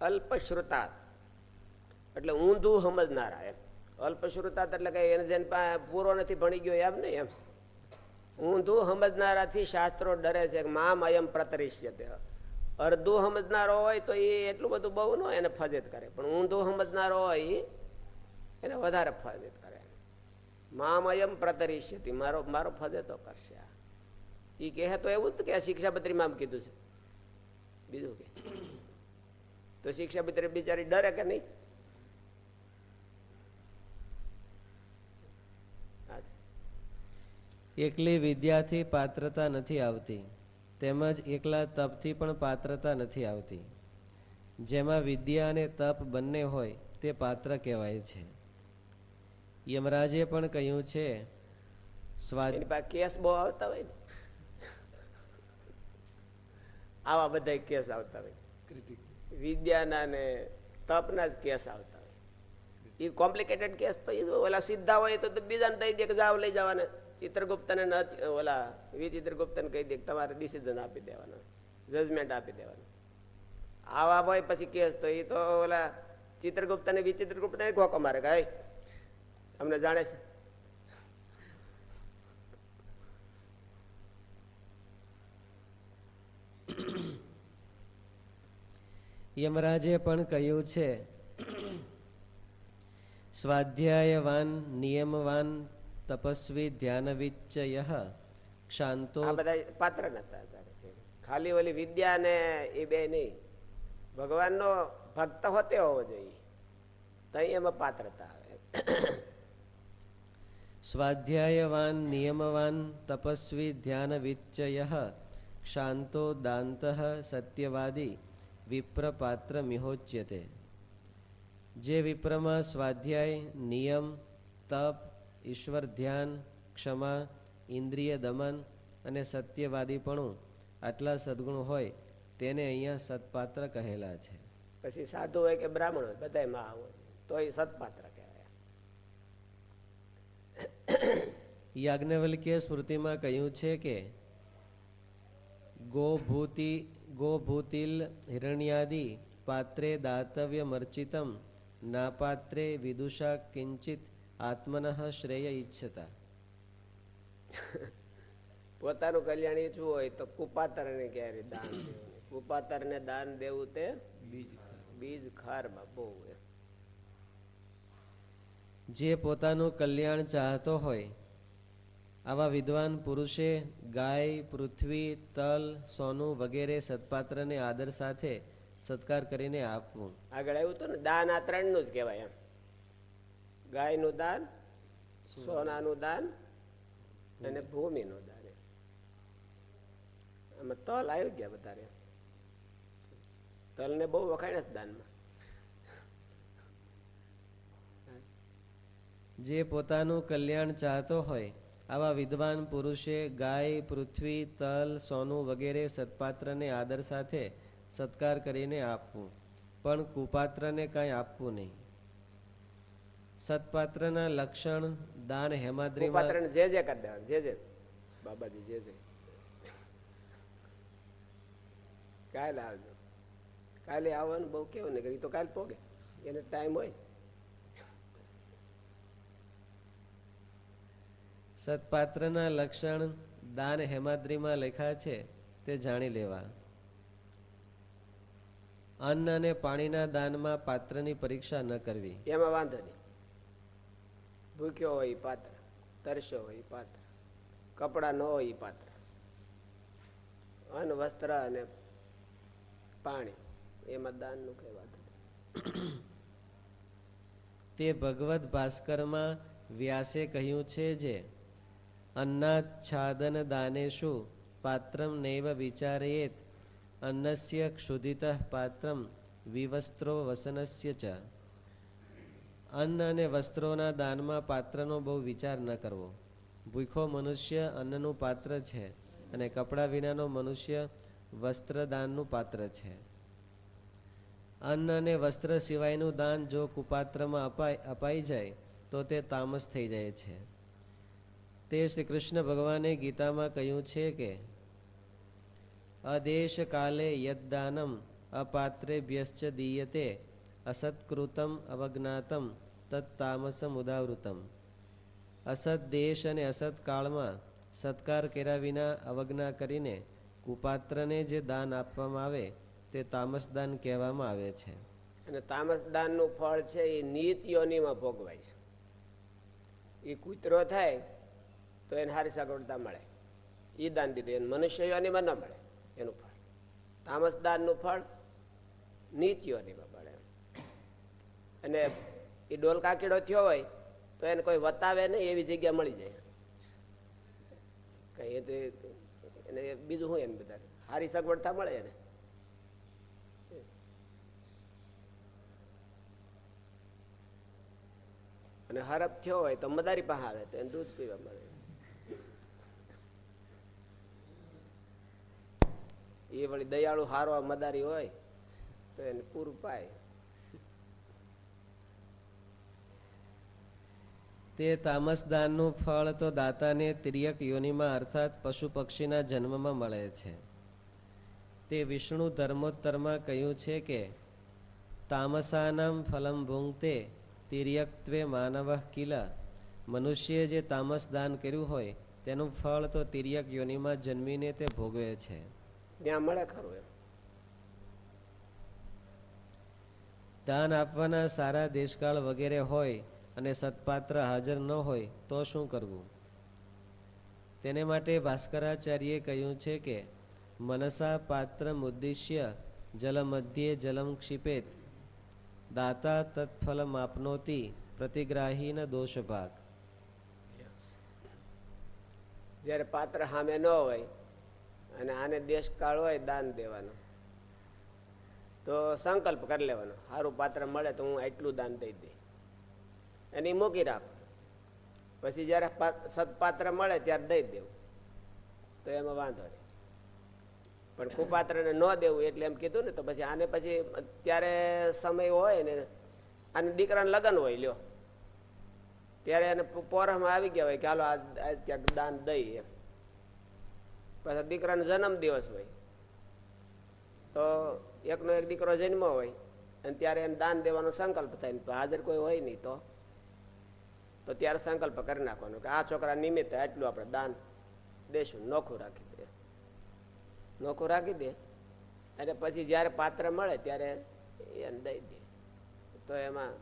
B: અલ્પશ્રુતા. એટલે ઊંધું સમજનારા એમ. અલ્પશ્રુતા એટલે કે એને જેને પૂરો નથી, ભણી ગયો એમ નહીં એમ. ઊંધું સમજનારાથી શાસ્ત્રો ડરે છે કે મામ અયમ પ્રતરિષ્યતે. અર્ધું સમજનારો હોય તો એ એટલું બધું બહુ ન એને ફજેત કરે. પણ ઊંધું સમજનારો હોય એને વધારે ફજેત કરે. મામયમ પ્રતરિષ્યતિ. મારો મારો ફજે તો કરશે ઈ કહે તો એવું જ કે શિક્ષાપત્રીમાં આમ કીધું છે. બીજું કે. તો શિક્ષાપત્રી બિચારી ડરે કે નહીં?
A: એકલી વિદ્યાથી પાત્રતા નથી આવતી. તેમજ એકલા તપથી પણ પાત્રતા નથી આવતી. જેમાં વિદ્યા અને તપ બંને હોય તે પાત્ર કહેવાય છે. યમરાજે પણ કહ્યું છે સ્વાદ
B: પાસે કેસ બહુ આવતા હોય ને. આવા બધા કેસ આવતા હોય. વિદ્યાના ને તપના જ કેસ આવતા હોય. એ કોમ્પ્લિકેટેડ કેસ પછી ઓલા સીધા હોય તો બીજાને દઈ દે કે જાઓ લઈ જવાના. ચિત્રગુપ્તને ન ઓલા વિચિત્રગુપ્તને કહી દે તમારે ડિસિઝન આપી દેવાનું. જજમેન્ટ આપી દેવાનું. આવા હોય પછી કેસ તો એ તો ઓલા ચિત્રગુપ્ત ને વિચિત્રગુપ્ત ને ખોકો મારે કે "હે, અમને જાણે છે.
A: યમરાજે પણ કહ્યું છે સ્વાધ્યાયવાન નિયમવાન તપસ્વી ધ્યાનવિચ્ચય ક્ષાંતો
B: આ બધા પાત્ર નતા ખાલી ઓલી વિદ્યા ને એ બે નહીં. ભગવાનનો ભક્ત હોતે હોવો જોઈએ. તો એમાં પાત્રતા આવે.
A: સ્વાધ્યાયવાન નિયમવાન તપસ્વી ધ્યાનવિચ્ચય ક્ષાંતો દાંત સત્યવાદી વિપ્રપાત્ર મિહોચ્યતે જે વિપ્રમાં સ્વાધ્યાય નિયમ તપ ઈશ્વર ધ્યાન ક્ષમા ઇન્દ્રિય દમન અને સત્યવાદીપણું આટલા સદગુણ હોય તેને અહીંયા સત્પાત્ર કહેલા છે.
B: પછી સાધુ હોય કે બ્રાહ્મણ હોય બધાયમાં હોય તો એ સત્પાત્ર.
A: યાજ્ઞવલ્ક્ય સ્મૃતિમાં કહ્યું છે કે ગોભૂતિ ગોભૂતિલ હિરણ્યાદિ પાત્રે દાતવ્ય મર્ચિતમ ના પાત્રે વિદુષા કિંચિત આત્મનઃ શ્રેય ઈચ્છતા.
B: પોતાનું કલ્યાણ ઈચ્છવું હોય તો કુપાતરને ક્યારે દાન દેવું કુપાતરને દાન દેવું તે બીજ ખારમાં બહુ એમ.
A: જે પોતાનું કલ્યાણ ચાહતો હોય આવા વિદ્વાન પુરુષે ગાય પૃથ્વી તલ સોનું વગેરે સત્પાત્રને આદર સાથે સત્કાર કરીને આપવું.
B: આગળ આવ્યું હતું ને દાન આ ત્રણનું જ કહેવાય એમ. ગાયનું દાન સોનાનું દાન અને ભૂમિનું દાન એમ. આમાં તલ આવી ગયા વધારે. તલને બહુ વખાણ જ દાનમાં.
A: જે પોતાનું કલ્યાણ ચાહતો હોય, આવા વિદ્વાન પુરુષે ગાય, પૃથ્વી, તલ, સોનું વગેરે સત્પાત્રને આદર સાથે સત્કાર કરીને આપવું. પણ કુપાત્રને કાંઈ આપવું નહીં. સત્પાત્રના લક્ષણ, દાન હેમાદ્રીમાં
B: જે જે કરી જે બાબાજી, જે જે. કાલે આવજો. કાલે આવવાનું બહુ કેવું ને તો કાલે પોગે. એને ટાઈમ હોય
A: સત્પાત્રના લક્ષણ દાન હેમાદ્રીમાં લખ્યા છે તે જાણી લેવા. અન્ન અને પાણીના દાનમાં પાત્રની પરીક્ષા ન કરવી.
B: એમાં વાંધો નહીં. ભૂખ્યો હોય પાત્ર તરસ્યો હોય પાત્ર કપડા ન હોય પાત્ર. અન્ન વસ્ત્ર અને પાણી એમાં દાનનું કઈ વાત
A: તે ભગવત ભાસ્કરમાં વ્યાસે કહ્યું છે જે અન્નાચ્છાદન દાનેશુ પાત્રમ નૈવ વિચારયેત અન્નસ્ય ક્ષુધિત પાત્રમ વિવસ્ત્રો વસનસ્ય ચ અન્ન અને વસ્ત્રોના દાનમાં પાત્રનો બહુ વિચાર ન કરવો ભૂખો મનુષ્ય અન્નનું પાત્ર છે અને કપડા વિનાનો મનુષ્ય વસ્ત્રદાનનું પાત્ર છે અન્ન અને વસ્ત્ર સિવાયનું દાન જો કુપાત્રમાં અપાય અપાઈ જાય તો તે તામસ થઈ જાય છે તે શ્રી કૃષ્ણ ભગવાને ગીતામાં કહ્યું છે કે અદેશ કાલે યદ્દાનમ અપાત્રેભ્યશ્ચ દીયતે, અસત્કૃતમ, અવજ્ઞાતમ તત્તામસમ ઉદાવૃતમ. અસત દેશ અને અસત કાળમાં સત્કાર કર્યા વિના અવજ્ઞા કરીને કુપાત્રને જે દાન આપવામાં આવે, તે તામસદાન કહેવામાં આવે છે.
B: અને તામસદાનનું ફળ છે એ નીત યોનિમાં ભોગવાય છે. એ કૂતરો થાય તો એને સારી સગવડતા મળે. એ દાન દીધું, એને મનુષ્ય યોનીમાં ન મળે, એનું ફળ. તામસ દાનનું ફળ નીચ યોનીમાં મળે. અને એ ડોલ કાકીડો થયો હોય, તો એને કોઈ વતાવે નહીં, એવી જગ્યા મળી જાય. કઈ તો એને બીજું હોય એને બધા? સારી સગવડતા મળે એને. અને હરફ થયો હોય તો મદારી પાસે આવે, તો એને દૂધ પીવા મળે. એ વળી દયાળુ હારવા મદારી હોય, તો એને પૂરું પાય.
A: તે તામસદાનનું ફળ તો દાતાને તિર્યક યોનિમાં અર્થાત પશુ પક્ષીના જન્મમાં મળે છે. તે વિષ્ણુ ધર્મોત્તરમાં કહ્યું છે કે, તામસાનામ ફલમ ભૂંગતે તિર્યકત્વે માનવ કિલ. મનુષ્યએ જે તામસ દાન કર્યું હોય, તેનું ફળ તો તિર્યક યોનિમાં જન્મીને તે ભોગવે છે.
B: ત્યાં મળે ખરું એમ.
A: દાન આપવાના સારા દેશકાળ વગેરે હોય અને સત્પાત્ર હાજર ન હોય તો શું કરવું? તેને માટે ભાસ્કરાચાર્યે કહ્યું છે કે મનસા પાત્ર મુદ્દિશ્ય જલ મધ્યે જલમ ક્ષિપેત. દાતા તત્ફલ માપનોતી પ્રતિગ્રાહીન દોષ ભાગ
B: જ્યારે પાત્ર સામે ન હોય અને આને દેશકાળ હોય દાન દેવાનો. તો સંકલ્પ કરી લેવાનો. સારું પાત્ર મળે તો હું એટલું દાન દઈ દઈ અને મૂકી રાખ. પછી જ્યારે સદપાત્ર મળે ત્યારે દઈ દેવું. તો એમાં વાંધો નહીં. પણ કુપાત્રને ન દેવું એટલે એમ કીધું ને તો પછી આને પછી ત્યારે સમય હોય ને અને દીકરાને લગ્ન હોય, લ્યો. ત્યારે એને પોરમાં આવી ગયા હોય કે હાલો આ ક્યાંક દાન દઈ એમ. પાછા દીકરાનો જન્મ દિવસ હોય. તો એકનો એક દીકરો જન્મ હોય અને ત્યારે એને દાન દેવાનો સંકલ્પ થાય ને હાજર કોઈ હોય નહીં તો. તો ત્યારે સંકલ્પ કરી નાખવાનો કે આ છોકરા નિમિત્તે આટલું આપણે દાન દેશું, નોખું રાખી દે. નોખું રાખી દે. અને પછી જ્યારે પાત્ર મળે ત્યારે એને દઈ દે. તો એમાં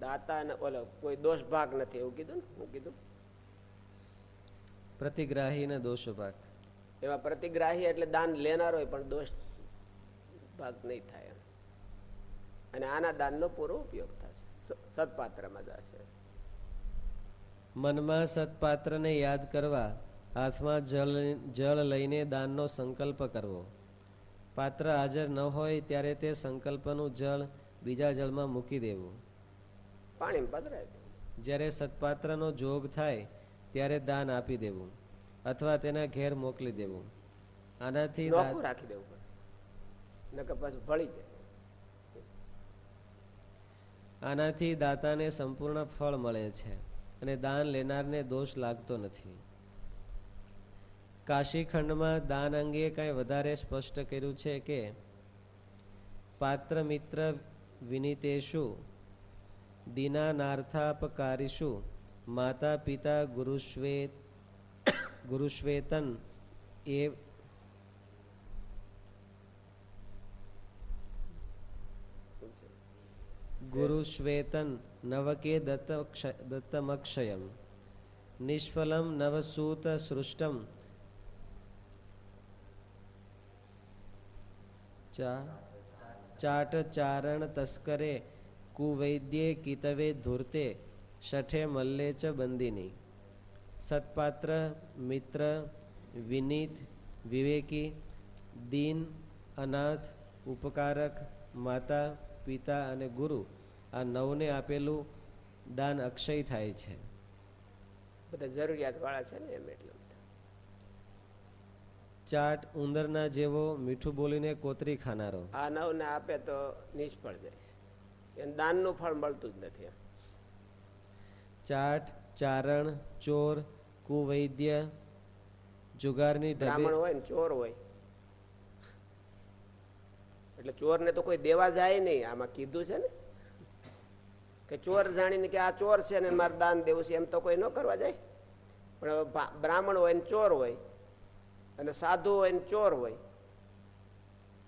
B: દાતા ને ઓલો કોઈ દોષ ભાગ નથી, એવું કીધું ને? હું કીધું?
A: પ્રતિગ્રાહી ને દોષ ભાગ
B: એમાં પ્રતિગ્રાહી એટલે દાન લેનારો હોય પણ દોષ ભાગ નહીં થાય અને આના દાનનો પૂરો ઉપયોગ થશે. સત્પાત્રમાં જશે
A: મનમાં સત્પાત્રને યાદ કરવા હાથમાં જળ જળ લઈને દાનનો સંકલ્પ કરવો. પાત્ર હાજર ન હોય ત્યારે તે સંકલ્પનું જળ બીજા જળમાં મૂકી દેવું.
B: પાણી પધરાય
A: જ્યારે સત્પાત્રનો જોગ થાય ત્યારે દાન આપી દેવું. અથવા તેના ઘેર મોકલી દેવું. આનાથી
B: રાખી દેવું પડે. નકર પાછું ભળી જાય.
A: આનાથી દાતાને સંપૂર્ણ ફળ મળે છે અને દાન લેનારને દોષ લાગતો નથી. કાશીખંડમાં દાન અંગે કાંઈ વધારે સ્પષ્ટ કર્યું છે કે પાત્ર મિત્ર વિનિતેશુ દીનાનાર્થાપકારીશુ માતા પિતા ગુરુશ્વેત ગુરુશ્વેતન એ ગુરુશ્વેતન નવકે દત્તક્ષ- દત્તમક્ષયમ નિષ્ફલમ નવસૂત સૃષ્ટમ ચાટચારણ ચાટ ચારણ તસ્કરે કુવૈદ્યે કિતવે ધૂર્તે શઠે મલ્લે ચ બંદિની સત્પાત્ર મિત્ર વિનીત વિવેકી દીન અનાથ ઉપકારક માતા પિતા અને ગુરુ આ નવને આપેલું દાન અક્ષય થાય છે.
B: બધા જરૂરિયાત વાળા છે ને એમ એટલે.
A: ચાટ ઉંદરના જેવો મીઠું બોલીને કોતરી ખાનારો.
B: આ નવ ને આપે તો નિષ્ફળ જાય છે. દાનનું ફળ મળતું જ નથી.
A: ચાટ ચારણ, ચોર, કુવૈદ્ય, જુગારની
B: બ્રાહ્મણ હોય ને ચોર હોય. એટલે ચોર ને તો કોઈ દેવા જાય નહીં. આમાં કીધું છે ને કે ચોર જાણીને કે આ ચોર છે ને મારે દાન દેવું છે. એમ તો કોઈ ન કરવા જાય. પણ બ્રાહ્મણ હોય ને ચોર હોય અને સાધુ હોય ને ચોર હોય,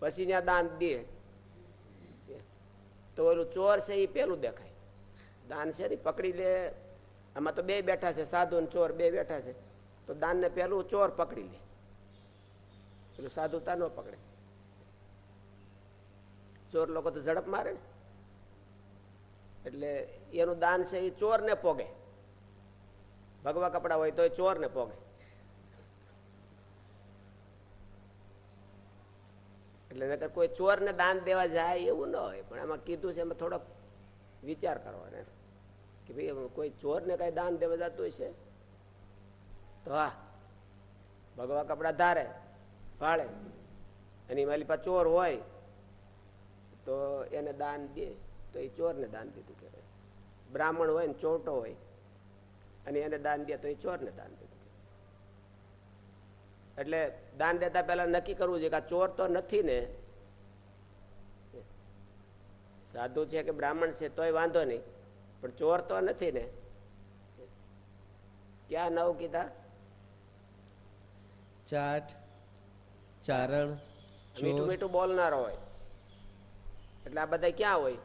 B: પછી ત્યાં દાન દે. તો ઓલું ચોર છે એ પેલું દેખાય. દાન છે ને પકડી લે આમાં તો બે બેઠા છે, સાધુ ને ચોર બે બેઠા છે. તો દાનને પેલું ચોર પકડી લે. પેલું સાધુતા ન પકડે. ચોર લોકો તો ઝડપ મારે ને. એટલે એનું દાન છે એ ચોરને પોગે. ભગવા કપડા હોય તો એ ચોરને પોગે. એટલે નકર કોઈ ચોરને દાન દેવા જાય એવું ન હોય. પણ આમાં કીધું છે એમાં થોડોક વિચાર કરવાનો એમ. કે ભાઈ કોઈ કોઈ ચોરને કઈ દાન દેવા જતું છે તો હા, ભગવા કપડા ધારે, ભાળે એની વાલી પાસે ચોર હોય, તો એને દાન દે, તો એ ચોરને દાન દીધું કહેવાય. બ્રાહ્મણ હોય ને ચોટો હોય, અને એને દાન દે, તો એ ચોરને દાન દીધું એટલે દાન દેતા પહેલા નક્કી કરવું જોઈએ કે ચોર તો નથી ને. સાધુ છે કે બ્રાહ્મણ છે તોય વાંધો નહીં. પણ ચોર તો નથી ને. ક્યાં નવ કીધા?
A: ચાટ ચારણ
B: મીઠું મીઠું બોલનારો હોય. એટલે આ બધા ક્યાં હોય?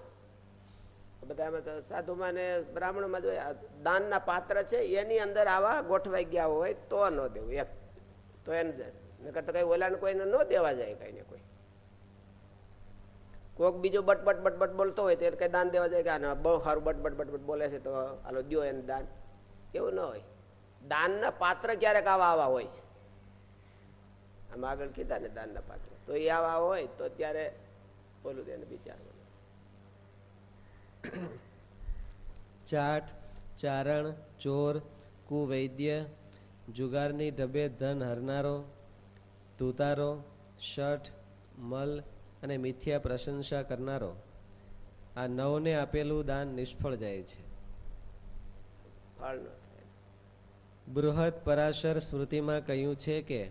B: બધામાં તો સાધુમાં ને બ્રાહ્મણમાં આ દાનના પાત્ર છે એની અંદર આવા ગોઠવાઈ ગયા હોય તો ન દેવું એમ. તો એને નકર તો કઈ ઓલાને કોઈને ન દેવા જાય કઈ ને કોઈ. કોક બીજો બટબટ બટબટ બોલતો હોય તો એને કઈ દાન દેવા જાય કે આને બહુ સારું બટબટ બટબટ બોલે છે તો હાલો દો એને દાન. એવું ન હોય. દાનના પાત્ર ક્યારેક આવા આવા હોય છે. આમ આગળ કીધા ને દાનના પાત્ર. તો એ આવા હોય તો ત્યારે બોલું તેને વિચારવાનું
A: ચાટ, ચારણ, ચોર, કુવૈદ્ય, જુગારની ઢબે ધન હરનારો, ધૂતારો, શઠ, મલ અને મિથ્યા પ્રશંસા કરનારો આ નવને આપેલું દાન નિષ્ફળ જાય છે. બૃહદ પરાશર સ્મૃતિમાં કહ્યું છે કે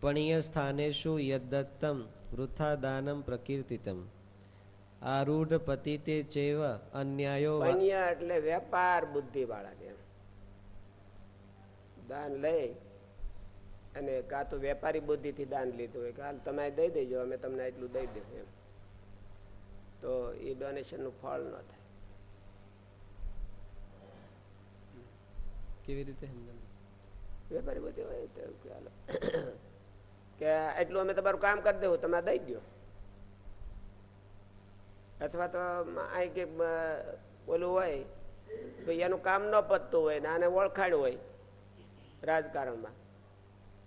A: પણીય સ્થાનેશુ શું વૃથા દાનમ પ્રકીર્તિતમ. આરૂઢ પતિતે ચેવ અન્યાયો
B: એટલે વેપાર બુદ્ધિ વાળા દાન લઈ અને કાં તો વેપારી બુદ્ધિથી દાન લીધું હોય કે હાલ તમે દઈ દેજો અમે તમને એટલું દઈ દઈશું એમ. તો એ ડોનેશનનું ફળ ન થાય.
A: કેવી રીતે
B: વેપારી બુદ્ધિ હોય તો હાલો. કે એટલું અમે તમારું કામ કરી દેવું તમે દઈ દો અથવા તો અહીં કે ઓલું હોય તો એનું કામ ન પતતું હોય ને આને ઓળખાણ હોય રાજકારણમાં.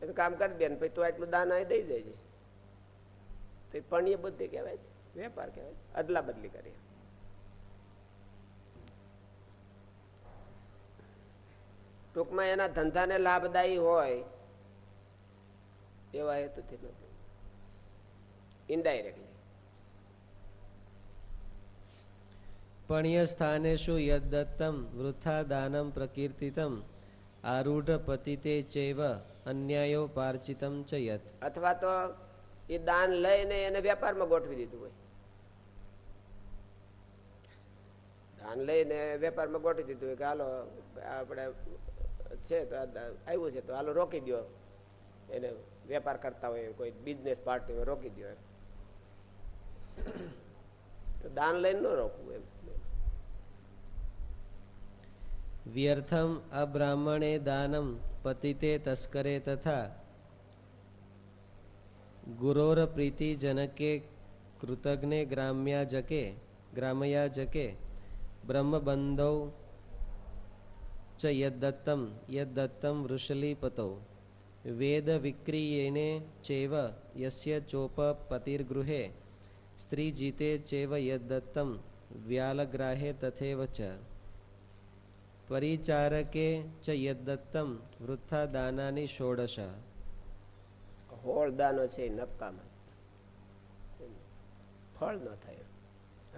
B: એ કામ કરી દે ને પછી તું આટલું દાન આ દઈ દેજે. તો એ પણ એ બુદ્ધિ કહેવાય વેપાર કહેવાય અદલા બદલી કરી. ટૂંકમાં એના ધંધાને લાભદાયી હોય એવા હેતુથી નથી ઇનડાયરેક્ટલી
A: પણ્ય સ્થાનેશુ યદત્તમ વૃથા દાનમ પ્રકીર્તિતમ આરૂઢ પતિતે ચૈવ અન્યાયો પાર્ચિતમ યત.
B: અથવા તો એ દાન લઈને એને વેપારમાં ગોઠવી દીધું હોય. દાન લઈને વેપારમાં ગોઠવી દીધું હોય કે હાલો, આપણે છે તો આવ્યું છે તો હાલો રોકી દો એને વેપાર કરતા હોય, કોઈ બિઝનેસ પાર્ટી રોકી દો તો દાન લઈને ન રોકવું એમ.
A: વ્યર્થમ અબ્રાહ્મણે દાનમ પતિતે તસ્કરે તથા ગુરોર પ્રીતિ જનકે કૃતજ્ઞે ગ્રામ્યાજકે ગ્રામયાજકે બ્રહ્મબંધૌ ચ યદ્દત્તમ યદત્તમ વૃષલીપતૌ. વેદ વિક્રિયેને ચેવ યસ્ય ચોપ પતિર્ગૃહે, સ્ત્રી જીતે ચેવ યદત્તમ વ્યાલગ્રાહે તથેવ ચ. પરિચારકે ચ યદત્તમ વૃથા દાનાની ષોડશ
B: હોળ દાનો છે એ નકામા છે. ફળ ન થાય.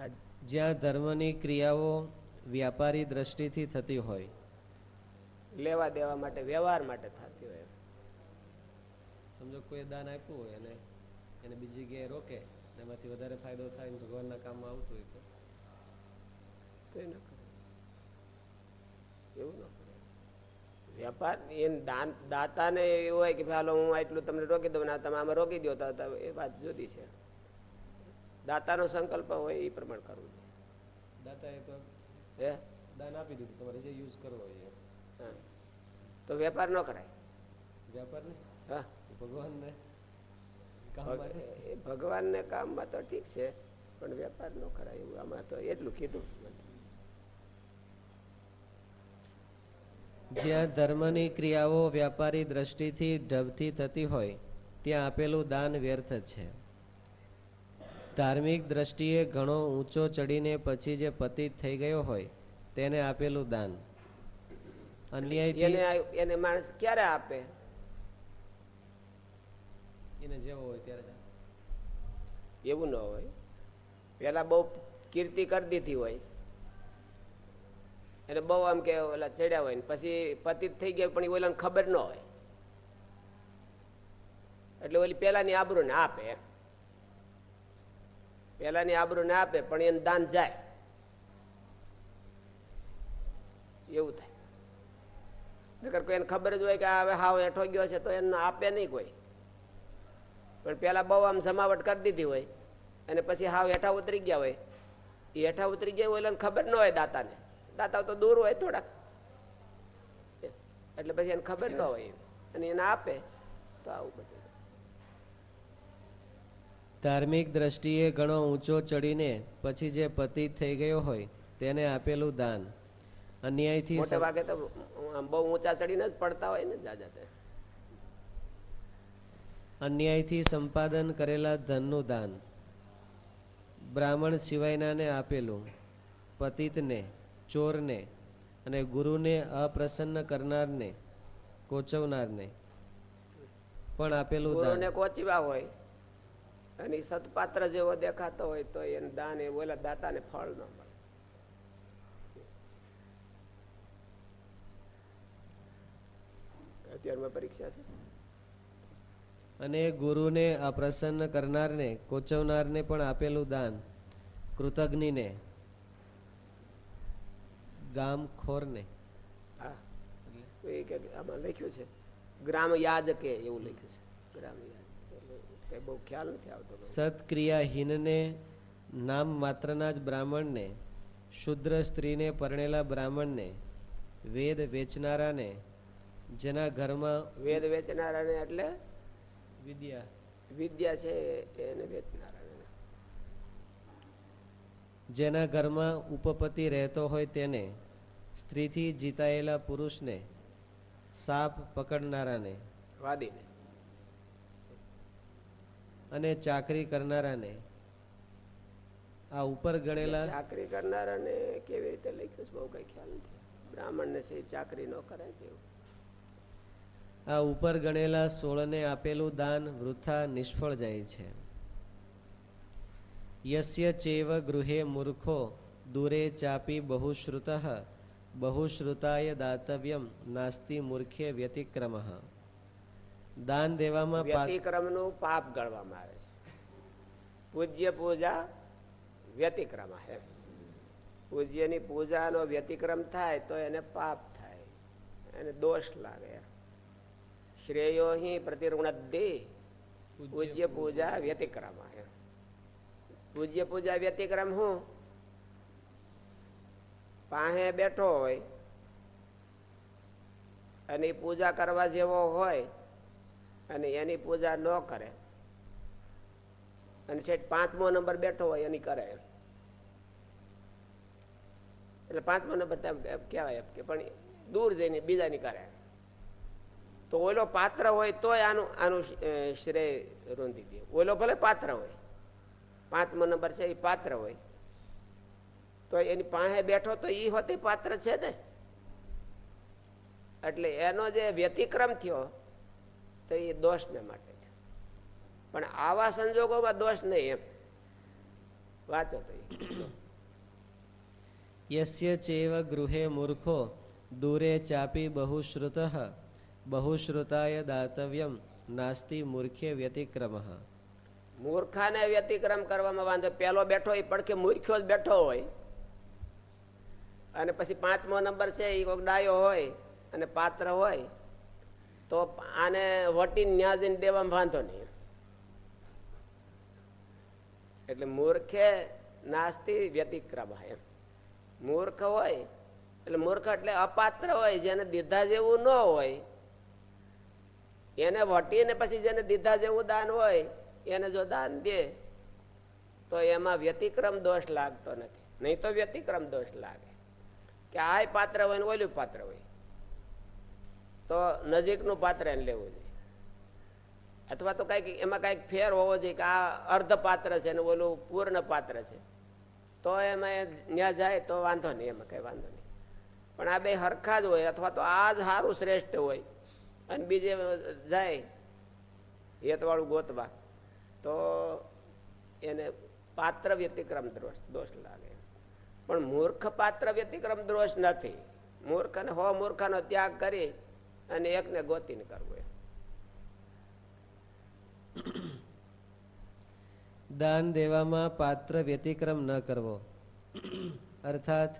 B: આ
A: જ્યાં ધર્મની ક્રિયાઓ વ્યાપારી દ્રષ્ટિથી થતી હોય.
B: લેવા દેવા માટે વ્યવહાર માટે થતી હોય.
A: સમજો કોઈ દાન આપ્યું હોય અને એને બીજી જગ્યાએ રોકે એમાંથી વધારે ફાયદો થાય ભગવાનના કામમાં આવતું હોય તો?
B: એવું ન કરે. વ્યાપાર એમ દાન દાતાને એવું હોય કે ભાઈ હું આટલું તમને રોકી દઉં ને તમે આમાં રોકી દો તો એ વાત જુદી છે. દાતાનો સંકલ્પ હોય એ પ્રમાણે કરવું
A: દાતાએ તો
B: હે?
A: દાન આપી દીધું. તમારે જે યુઝ કરવો હોય
B: હા. તો વેપાર ન કરાય.
A: વ્યાપાર ને
B: હા.
A: ભગવાનને
B: ભગવાનને કામમાં તો ઠીક છે પણ વેપાર ન કરાય એવું આમાં તો એટલું કીધું.
A: જ્યાં ધર્મની ક્રિયાઓ વ્યાપારી દ્રષ્ટિથી ઢબથી થતી હોય ત્યાં આપેલું દાન વ્યર્થ છે. ધાર્મિક દ્રષ્ટિએ ઘણો ઊંચો ચડીને પછી જે પતિત થઈ ગયો હોય તેને આપેલું દાન.
B: અન્યાય એને માણસ ક્યારે આપે?
A: એને જેવો હોય ત્યારે
B: એવું ન હોય. પેલા બહુ કીર્તિ કરી દીધી હોય. એને બહુ આમ કે ઓલા ચડ્યા હોય ને, પછી પતિત થઈ ગયા પણ એ ઓલાને ખબર ન હોય. એટલે ઓલી પેલાની આબરૂ ને આપે પેલાની આબરૂ ને આપે પણ એને દાન જાય. એવું થાય. નકર કોઈ એને ખબર જ હોય કે હવે હાવ હેઠો ગયો છે તો એને આપે નહીં કોઈ. પણ પેલા બહુ આમ જમાવટ કરી દીધી હોય અને પછી હાવ હેઠા ઉતરી ગયા હોય. એ હેઠા ઉતરી ગયા હોય એટલે ખબર ન હોય દાતાને. દાતા તો દૂર હોય થોડાક. એટલે પછી એને ખબર તો હોય અને એને આપે તો આવું બધું.
A: ધાર્મિક દ્રષ્ટિએ ઘણો ઊંચો ચડીને પછી જે પતિ થઈ ગયો હોય તેને આપેલું દાન. અન્યાયથી
B: મોટે ભાગે તો બહુ ઊંચા ચડીને જ પડતા હોય ને જાજા
A: અન્યાયથી સંપાદન કરેલા ધનનું દાન. બ્રાહ્મણ સિવાયનાને આપેલું પતિતને ચોરને અને ગુરુને અપ્રસન્ન કરનારને કોચવનારને પણ આપેલું દાન.
B: ગુરુને કોચવા હોય અને ઈ જેવો દેખાતો હોય તો એને દાન એ બોલા દાતાને ફળ ન મળે. અત્યારમાં પરીક્ષા છે.
A: અને ગુરુને અપ્રસન્ન કરનારને કોચવનારને પણ આપેલું દાન કૃતજ્ઞને ગામખોરને.
B: હા. તો એ કે આમાં લખ્યું છે ગ્રામ યાદ કે એવું લખ્યું છે. ગ્રામ યાદ. કઈ બહુ ખ્યાલ નથી આવતો
A: સત્ક્રિયાહીનને નામ માત્રના જ બ્રાહ્મણને શુદ્ર સ્ત્રીને પરણેલા બ્રાહ્મણને વેદ વેચનારાને જેના ઘરમાં
B: વેદ વેચનારાને એટલે?
A: વિદ્યા.
B: વિદ્યા છે એને વેચનારાને.
A: જેના ઘરમાં ઉપપતિ રહેતો હોય તેને સ્ત્રીથી જીતાયેલા પુરુષને સાપ પકડનારાને
B: વાદીને.
A: અને ચાકરી કરનારાને આ ઉપર ગણેલા
B: ચાકરી કરનારાને કેવી રીતે લખ્યું છે? બહુ કઈ ખ્યાલ નથી. બ્રાહ્મણને છે ચાકરી ન કરે તેવું.
A: આ ઉપર ગણેલા સોળને આપેલું દાન વૃથા નિષ્ફળ જાય છે. યસ્ય ચેવ ગૃહે મૂર્ખો દૂરે ચાપી બહુશ્રુત બહુશ્રુતાય દાતવ્યમ નાસ્તિ મૂર્ખે વ્યતિક્રમ. દાન દેવામાં
B: વ્યતિક્રમનું પાપ ગણવામાં આવે છે. પૂજ્ય પૂજા વ્યતિક્રમ છે પૂજ્યની પૂજાનો વ્યતિક્રમ થાય તો એને પાપ થાય. એને દોષ લાગે. શ્રેયો હિ પ્રતિરુણદ્દે પૂજ્ય પૂજા વ્યતિક્રમ હે. પૂજ્ય પૂજા વ્યતિક્રમ હું? પાસે બેઠો હોય અને પૂજા કરવા જેવો હોય અને એની પૂજા ન કરે. અને છેક પાંચમો નંબર બેઠો હોય એની કરે એટલે પાંચમો નંબર કહેવાય કે પણ દૂર જઈને બીજાની કરે. તો ઓલો પાત્ર હોય તોય આનું આનું શ્રેય રૂંધી દે. ઓલો ભલે પાત્ર હોય. પાંચમો નંબર છે એ પાત્ર હોય. તો એની પાસે બેઠો તો એ હોતી પાત્ર છે ને? એટલે એનો જે વ્યતિક્રમ થયો તો એ દોષને માટે પણ આવા સંજોગોમાં દોષ નહીં એમ. વાંચો તો.
A: યસ્ય ચેવ ગૃહે મૂર્ખો દૂરે ચાપી બહુશ્રુત. બહુશ્રુતાય દાતવ્યમ નાસ્તિ મૂર્ખે વ્યતિક્રમ.
B: મૂર્ખાને વ્યતિક્રમ કરવામાં વાંધો. પેલો બેઠો એ પડખે મૂર્ખ્યો જ બેઠો હોય. અને પછી પાંચમો નંબર છે એ કોઈક ડાયો હોય અને પાત્ર હોય, તો આને વટી ન્યાજીને દેવામાં વાંધો નહીં. એટલે મૂર્ખે નાસ્તી વ્યતિક્રમ એમ. મૂર્ખ હોય, એટલે મૂર્ખ એટલે અપાત્ર હોય, જેને દીધા જેવું ન હોય. એને વટીને પછી જેને દીધા જેવું દાન હોય, એને જો દાન દે, તો એમાં વ્યતિક્રમ દોષ લાગતો નથી. નહીં તો વ્યતિક્રમ દોષ લાગે. કે આ પાત્ર હોય ને ઓલું પાત્ર હોય. તો નજીકનું પાત્ર એને લેવું જોઈએ. અથવા તો કંઈક એમાં કંઈક ફેર હોવો જોઈએ કે આ અર્ધ પાત્ર છે ને ઓલું પૂર્ણ પાત્ર છે. તો એમાં ત્યાં જાય તો વાંધો નહીં, એમાં કઈ વાંધો નહીં. પણ આ બે હરખા જ હોય અથવા તો આ જ સારું શ્રેષ્ઠ હોય અને બીજે જાય હેતવાળું ગોતવા, તો એને પાત્ર વ્યતિક્રમ દોષ દોષ લાગે. પણ મૂર્ખ પાત્ર વ્યતિક્રમ દોષ નથી. મૂર્ખ અને હો મૂર્ખાનો ત્યાગ કરી અને એકને ગોતીને કરવું
A: દાન દેવામાં પાત્ર વ્યતિક્રમ ન કરવો. અર્થાત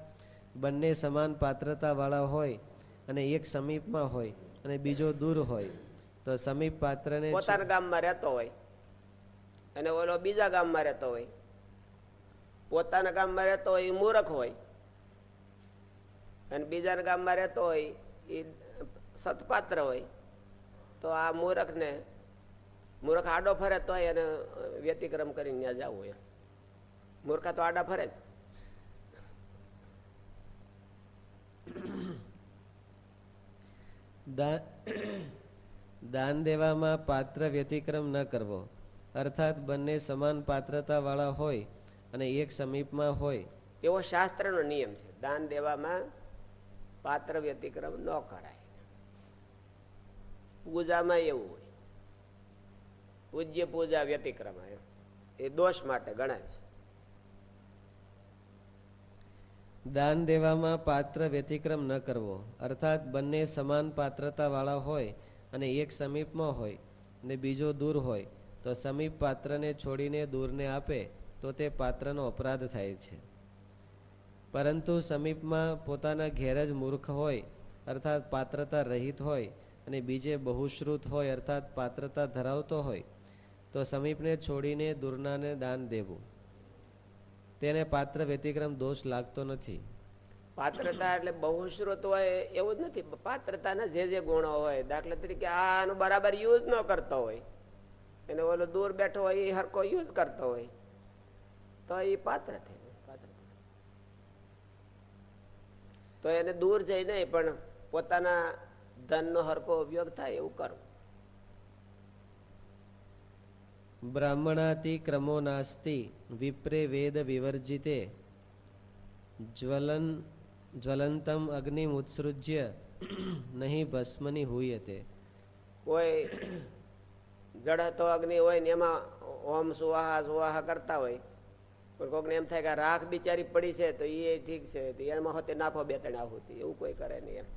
A: બંને સમાન પાત્રતા વાળા હોય અને એક સમીપમાં હોય અને બીજો દૂર હોય તો સમીપ પાત્રને
B: પોતાના ગામમાં રહેતો હોય અને ઓલો બીજા ગામમાં રહેતો હોય. પોતાના ગામમાં રહેતો હોય એ મૂર્ખ હોય. અને બીજાના ગામમાં રહેતો હોય એ સતપાત્ર હોય. તો આ મૂર્ખને, મૂર્ખ આડો ફરે તો એને વ્યતિક્રમ કરીને ત્યાં જવું હોય. મૂર્ખા તો આડા ફરે જ.
A: દાન દેવામાં પાત્ર વ્યતિક્રમ ન કરવો. અર્થાત બંને સમાન પાત્રતા વાળા હોય અને એક સમીપમાં હોય.
B: એવો શાસ્ત્રનો નિયમ છે દાન દેવામાં પાત્ર વ્યતિક્રમ ન કરાય. પૂજામાં એવું હોય. પૂજ્ય પૂજા વ્યતિક્રમ એ દોષ માટે ગણાય છે.
A: દાન દેવામાં પાત્ર વ્યતિક્રમ ન કરવો. અર્થાત બંને સમાન પાત્રતાવાળા હોય અને એક સમીપમાં હોય ને બીજો દૂર હોય તો સમીપ પાત્રને છોડીને દૂરને આપે તો તે પાત્રનો અપરાધ થાય છે. પરંતુ સમીપમાં પોતાના ઘેર જ મૂર્ખ હોય, અર્થાત પાત્રતા રહિત હોય અને બીજે બહુશ્રુત હોય, અર્થાત પાત્રતા ધરાવતો હોય, તો સમીપને છોડીને દૂરનાને દાન દેવું. તેને પાત્ર વ્યતિક્રમ દોષ લાગતો નથી.
B: પાત્રતા એટલે બહુશ્રુત હોય એવું જ નથી. પાત્રતાના જે જે ગુણો હોય, દાખલા તરીકે આનો બરાબર યુઝ ન કરતો હોય. એને ઓલો દૂર બેઠો હોય, એ હરકો યુઝ કરતો હોય. તો એ પાત્ર થઈ તો એને દૂર જઈ નહીં પણ પોતાના ધનનો હરકો ઉપયોગ થાય એવું કરવું
A: બ્રાહ્મણાતિ ક્રમો નાસ્તિ વિપ્રે વેદ વિવર્જિતે જ્વલન જ્વલંતમ અગ્નિ ઉત્સૃજ્ય નહીં ભસ્મની હુયતે.
B: કોઈ જડતો અગ્નિ હોય ને એમાં ઓમ સુવાહા સુવાહા કરતા હોય પણ કોકને એમ થાય કે રાખ બિચારી પડી છે તો એ ઠીક છે. તો એમાં હોતે નાખો બે ત્રણ આહુતિ એવું કોઈ કરે નહીં એમ.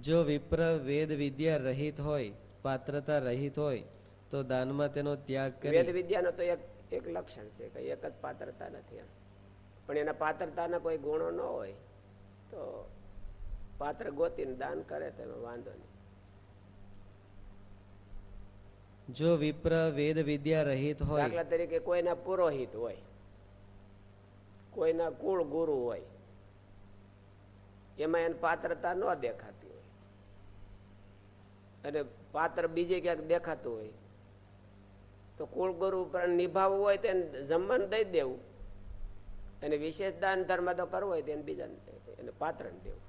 A: જો વિપ્ર વેદ વિદ્યા રહિત હોય પાત્રતા રહિત હોય તો દાનમાં તેનો ત્યાગ
B: વેદ
A: કરી
B: વિદ્યાનો તો એક એક લક્ષણ છે કે એક જ પાત્રતા નથી એમ. પણ એના પાત્રતાના કોઈ ગુણો ન હોય તો પાત્ર ગોતીને દાન કરે તો એમાં વાંધો નહીં.
A: જો વિપ્ર વેદ વિદ્યા રહિત હોય,
B: દાખલા તરીકે કોઈના પુરોહિત હોય, કોઈના કુળ ગુરુ હોય, એમાં એને પાત્રતા ન દેખાતી હોય. અને પાત્ર બીજે ક્યાંક દેખાતું હોય, તો કુળ ગુરુ પર નિભાવવું હોય તો એને જમવાનું દઈ દેવું. અને વિશેષ દાન ધર્મ તો કરવો હોય તો એને બીજાને એને પાત્રને દેવું.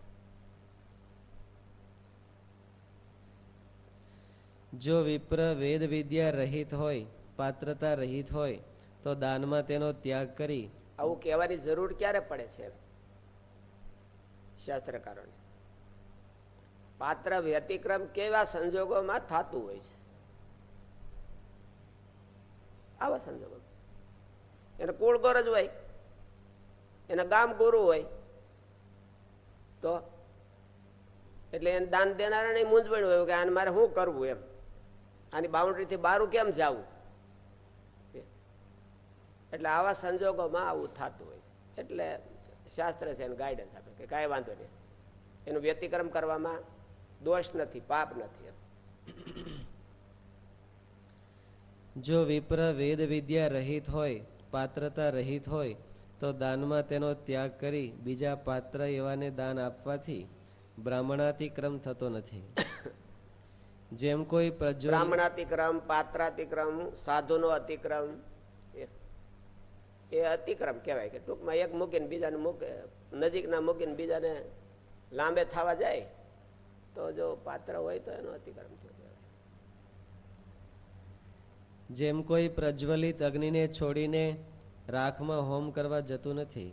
A: જો વિપ્ર વેદ વિદ્યા રહિત હોય, પાત્રતા રહિત હોય, તો દાનમાં તેનો ત્યાગ કરી.
B: આવું કહેવાની જરૂર ક્યારે પડે છે? શાસ્ત્રકારોને. પાત્ર વ્યતિક્રમ કેવા સંજોગોમાં થતું હોય છે? આવા સંજોગો. એને કુળ ગોરજ હોય, એને ગામ ગુરુ હોય, તો એટલે એને દાન દેનારાને મૂંઝવણ હોય કે આને મારે શું કરવું એમ? આની બાઉન્ડ્રીથી બારું કેમ જવું? એટલે આવા સંજોગોમાં આવું થતું હોય એટલે શાસ્ત્ર છે એને ગાઈડન્સ આપે કે કાંઈ વાંધો નહીં. એનું વ્યતિક્રમ કરવામાં દોષ નથી, પાપ નથી
A: જો વિપ્ર વેદ વિદ્યા રહિત હોય, પાત્રતા રહિત હોય, તો દાનમાં તેનો ત્યાગ કરી બીજા પાત્ર એવાને દાન આપવાથી બ્રાહ્મણાતિક્રમ થતો નથી. જેમ કોઈ
B: બ્રાહ્મણાતિક્રમ પાત્રાતિક્રમ સાધુનો અતિક્રમ એ- અતિક્રમ કહેવાય કે ટૂંકમાં એક મૂકીને બીજાને મૂકે નજીકના મૂકીને બીજાને લાંબે થવા જાય તો જો પાત્ર હોય તો એનો અતિક્રમ થયો
A: જેમ કોઈ પ્રજ્વલિત અગ્નિને છોડીને રાખમાં હોમ કરવા જતું નથી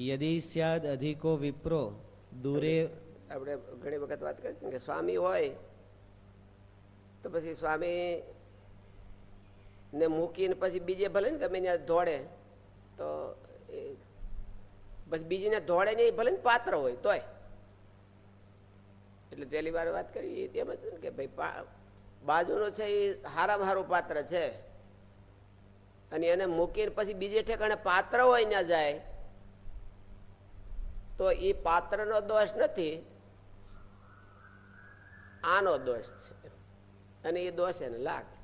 A: યદિ સ્યાદ અધિકો વિપ્રો દૂરે
B: આપણે ઘણી વખત વાત કરી કે સ્વામી હોય તો પછી સ્વામી ને મૂકીને પછી બીજે ભલે ને ગમે ત્યાં તો પછી બીજીને દોડે ને ભલે ને પાત્ર હોય તોય. એટલે પહેલી વાર વાત કરી એમ જ કે ભાઈ બાજુનો છે એ હારામાં હારું પાત્ર છે. અને એને મૂકીને પછી બીજે ઠેકાણે પાત્ર હોય ત્યાં જાય, તો એ પાત્રનો દોષ નથી, આનો દોષ છે. અને એ દોષ એને લાગે.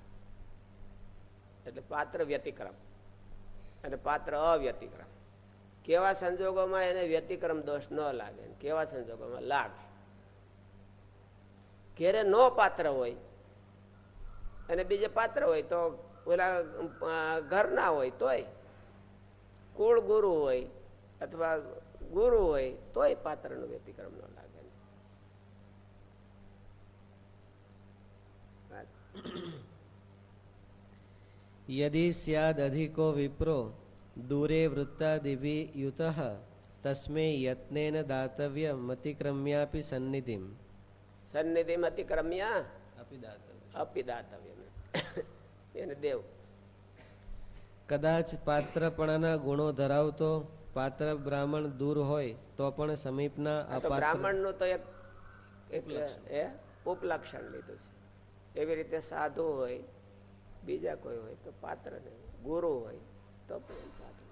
B: એટલે પાત્ર વ્યતિક્રમ. અને પાત્ર અવ્યતિક્રમ. કેવા સંજોગોમાં એને વ્યતિક્રમ દોષ ન લાગે કેવા સંજોગોમાં લાગે? ઘેરે નો પાત્ર હોય અને બીજે પાત્ર હોય તો ઓલા ઘરના હોય તોય. કુળ ગુરુ હોય અથવા ગુરુ હોય તોય પાત્રનું વ્યતિક્રમ ન લાગે
A: યદિ સ્યાદધિકો વિપ્રો દૂરે વૃત્તાદિભિ યુત તસ્મે યત્નેન દાતવ્ય મતિક્રમ્યાપી સન્નિધિમ
B: સન્નિધિમ અતિક્રમ્યા
A: દાતવ્ય
B: એને દેવ
A: કદાચ પાત્રપણાના ગુણો ધરાવતો પાત્ર બ્રાહ્મણ દૂર હોય તો પણ સમીપના
B: આ તો બ્રાહ્મણનું તો એક ઉપલક્ષણ લીધું છે એવી રીતે સાધુ હોય બીજા કોઈ હોય તો પાત્ર નહીં. ગુરુ હોય તો પણ પાત્ર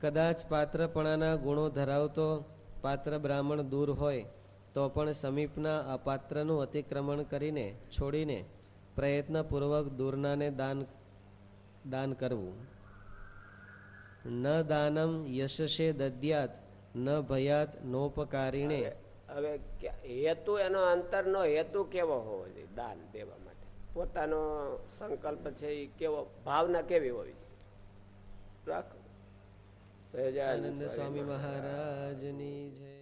A: કદાચ પાત્રપણાના ગુણો ધરાવતો પાત્ર બ્રાહ્મણ દૂર હોય તો પણ સમીપના અપાત્રનું અતિક્રમણ કરીને છોડીને પ્રયત્નપૂર્વક દૂરનાને દાન દાન કરવું. ન દાનમ યશશે દદ્યાત ન ભયાત નોપકારીણે
B: હવે હેતુ એનો અંતરનો હેતુ કેવો હોવો જોઈએ દાન દેવા માટે? પોતાનો સંકલ્પ છે એ કેવો ભાવના કેવી હોવી જોઈએ? રાખો. સહજાનંદ
A: સ્વામી મહારાજની જય.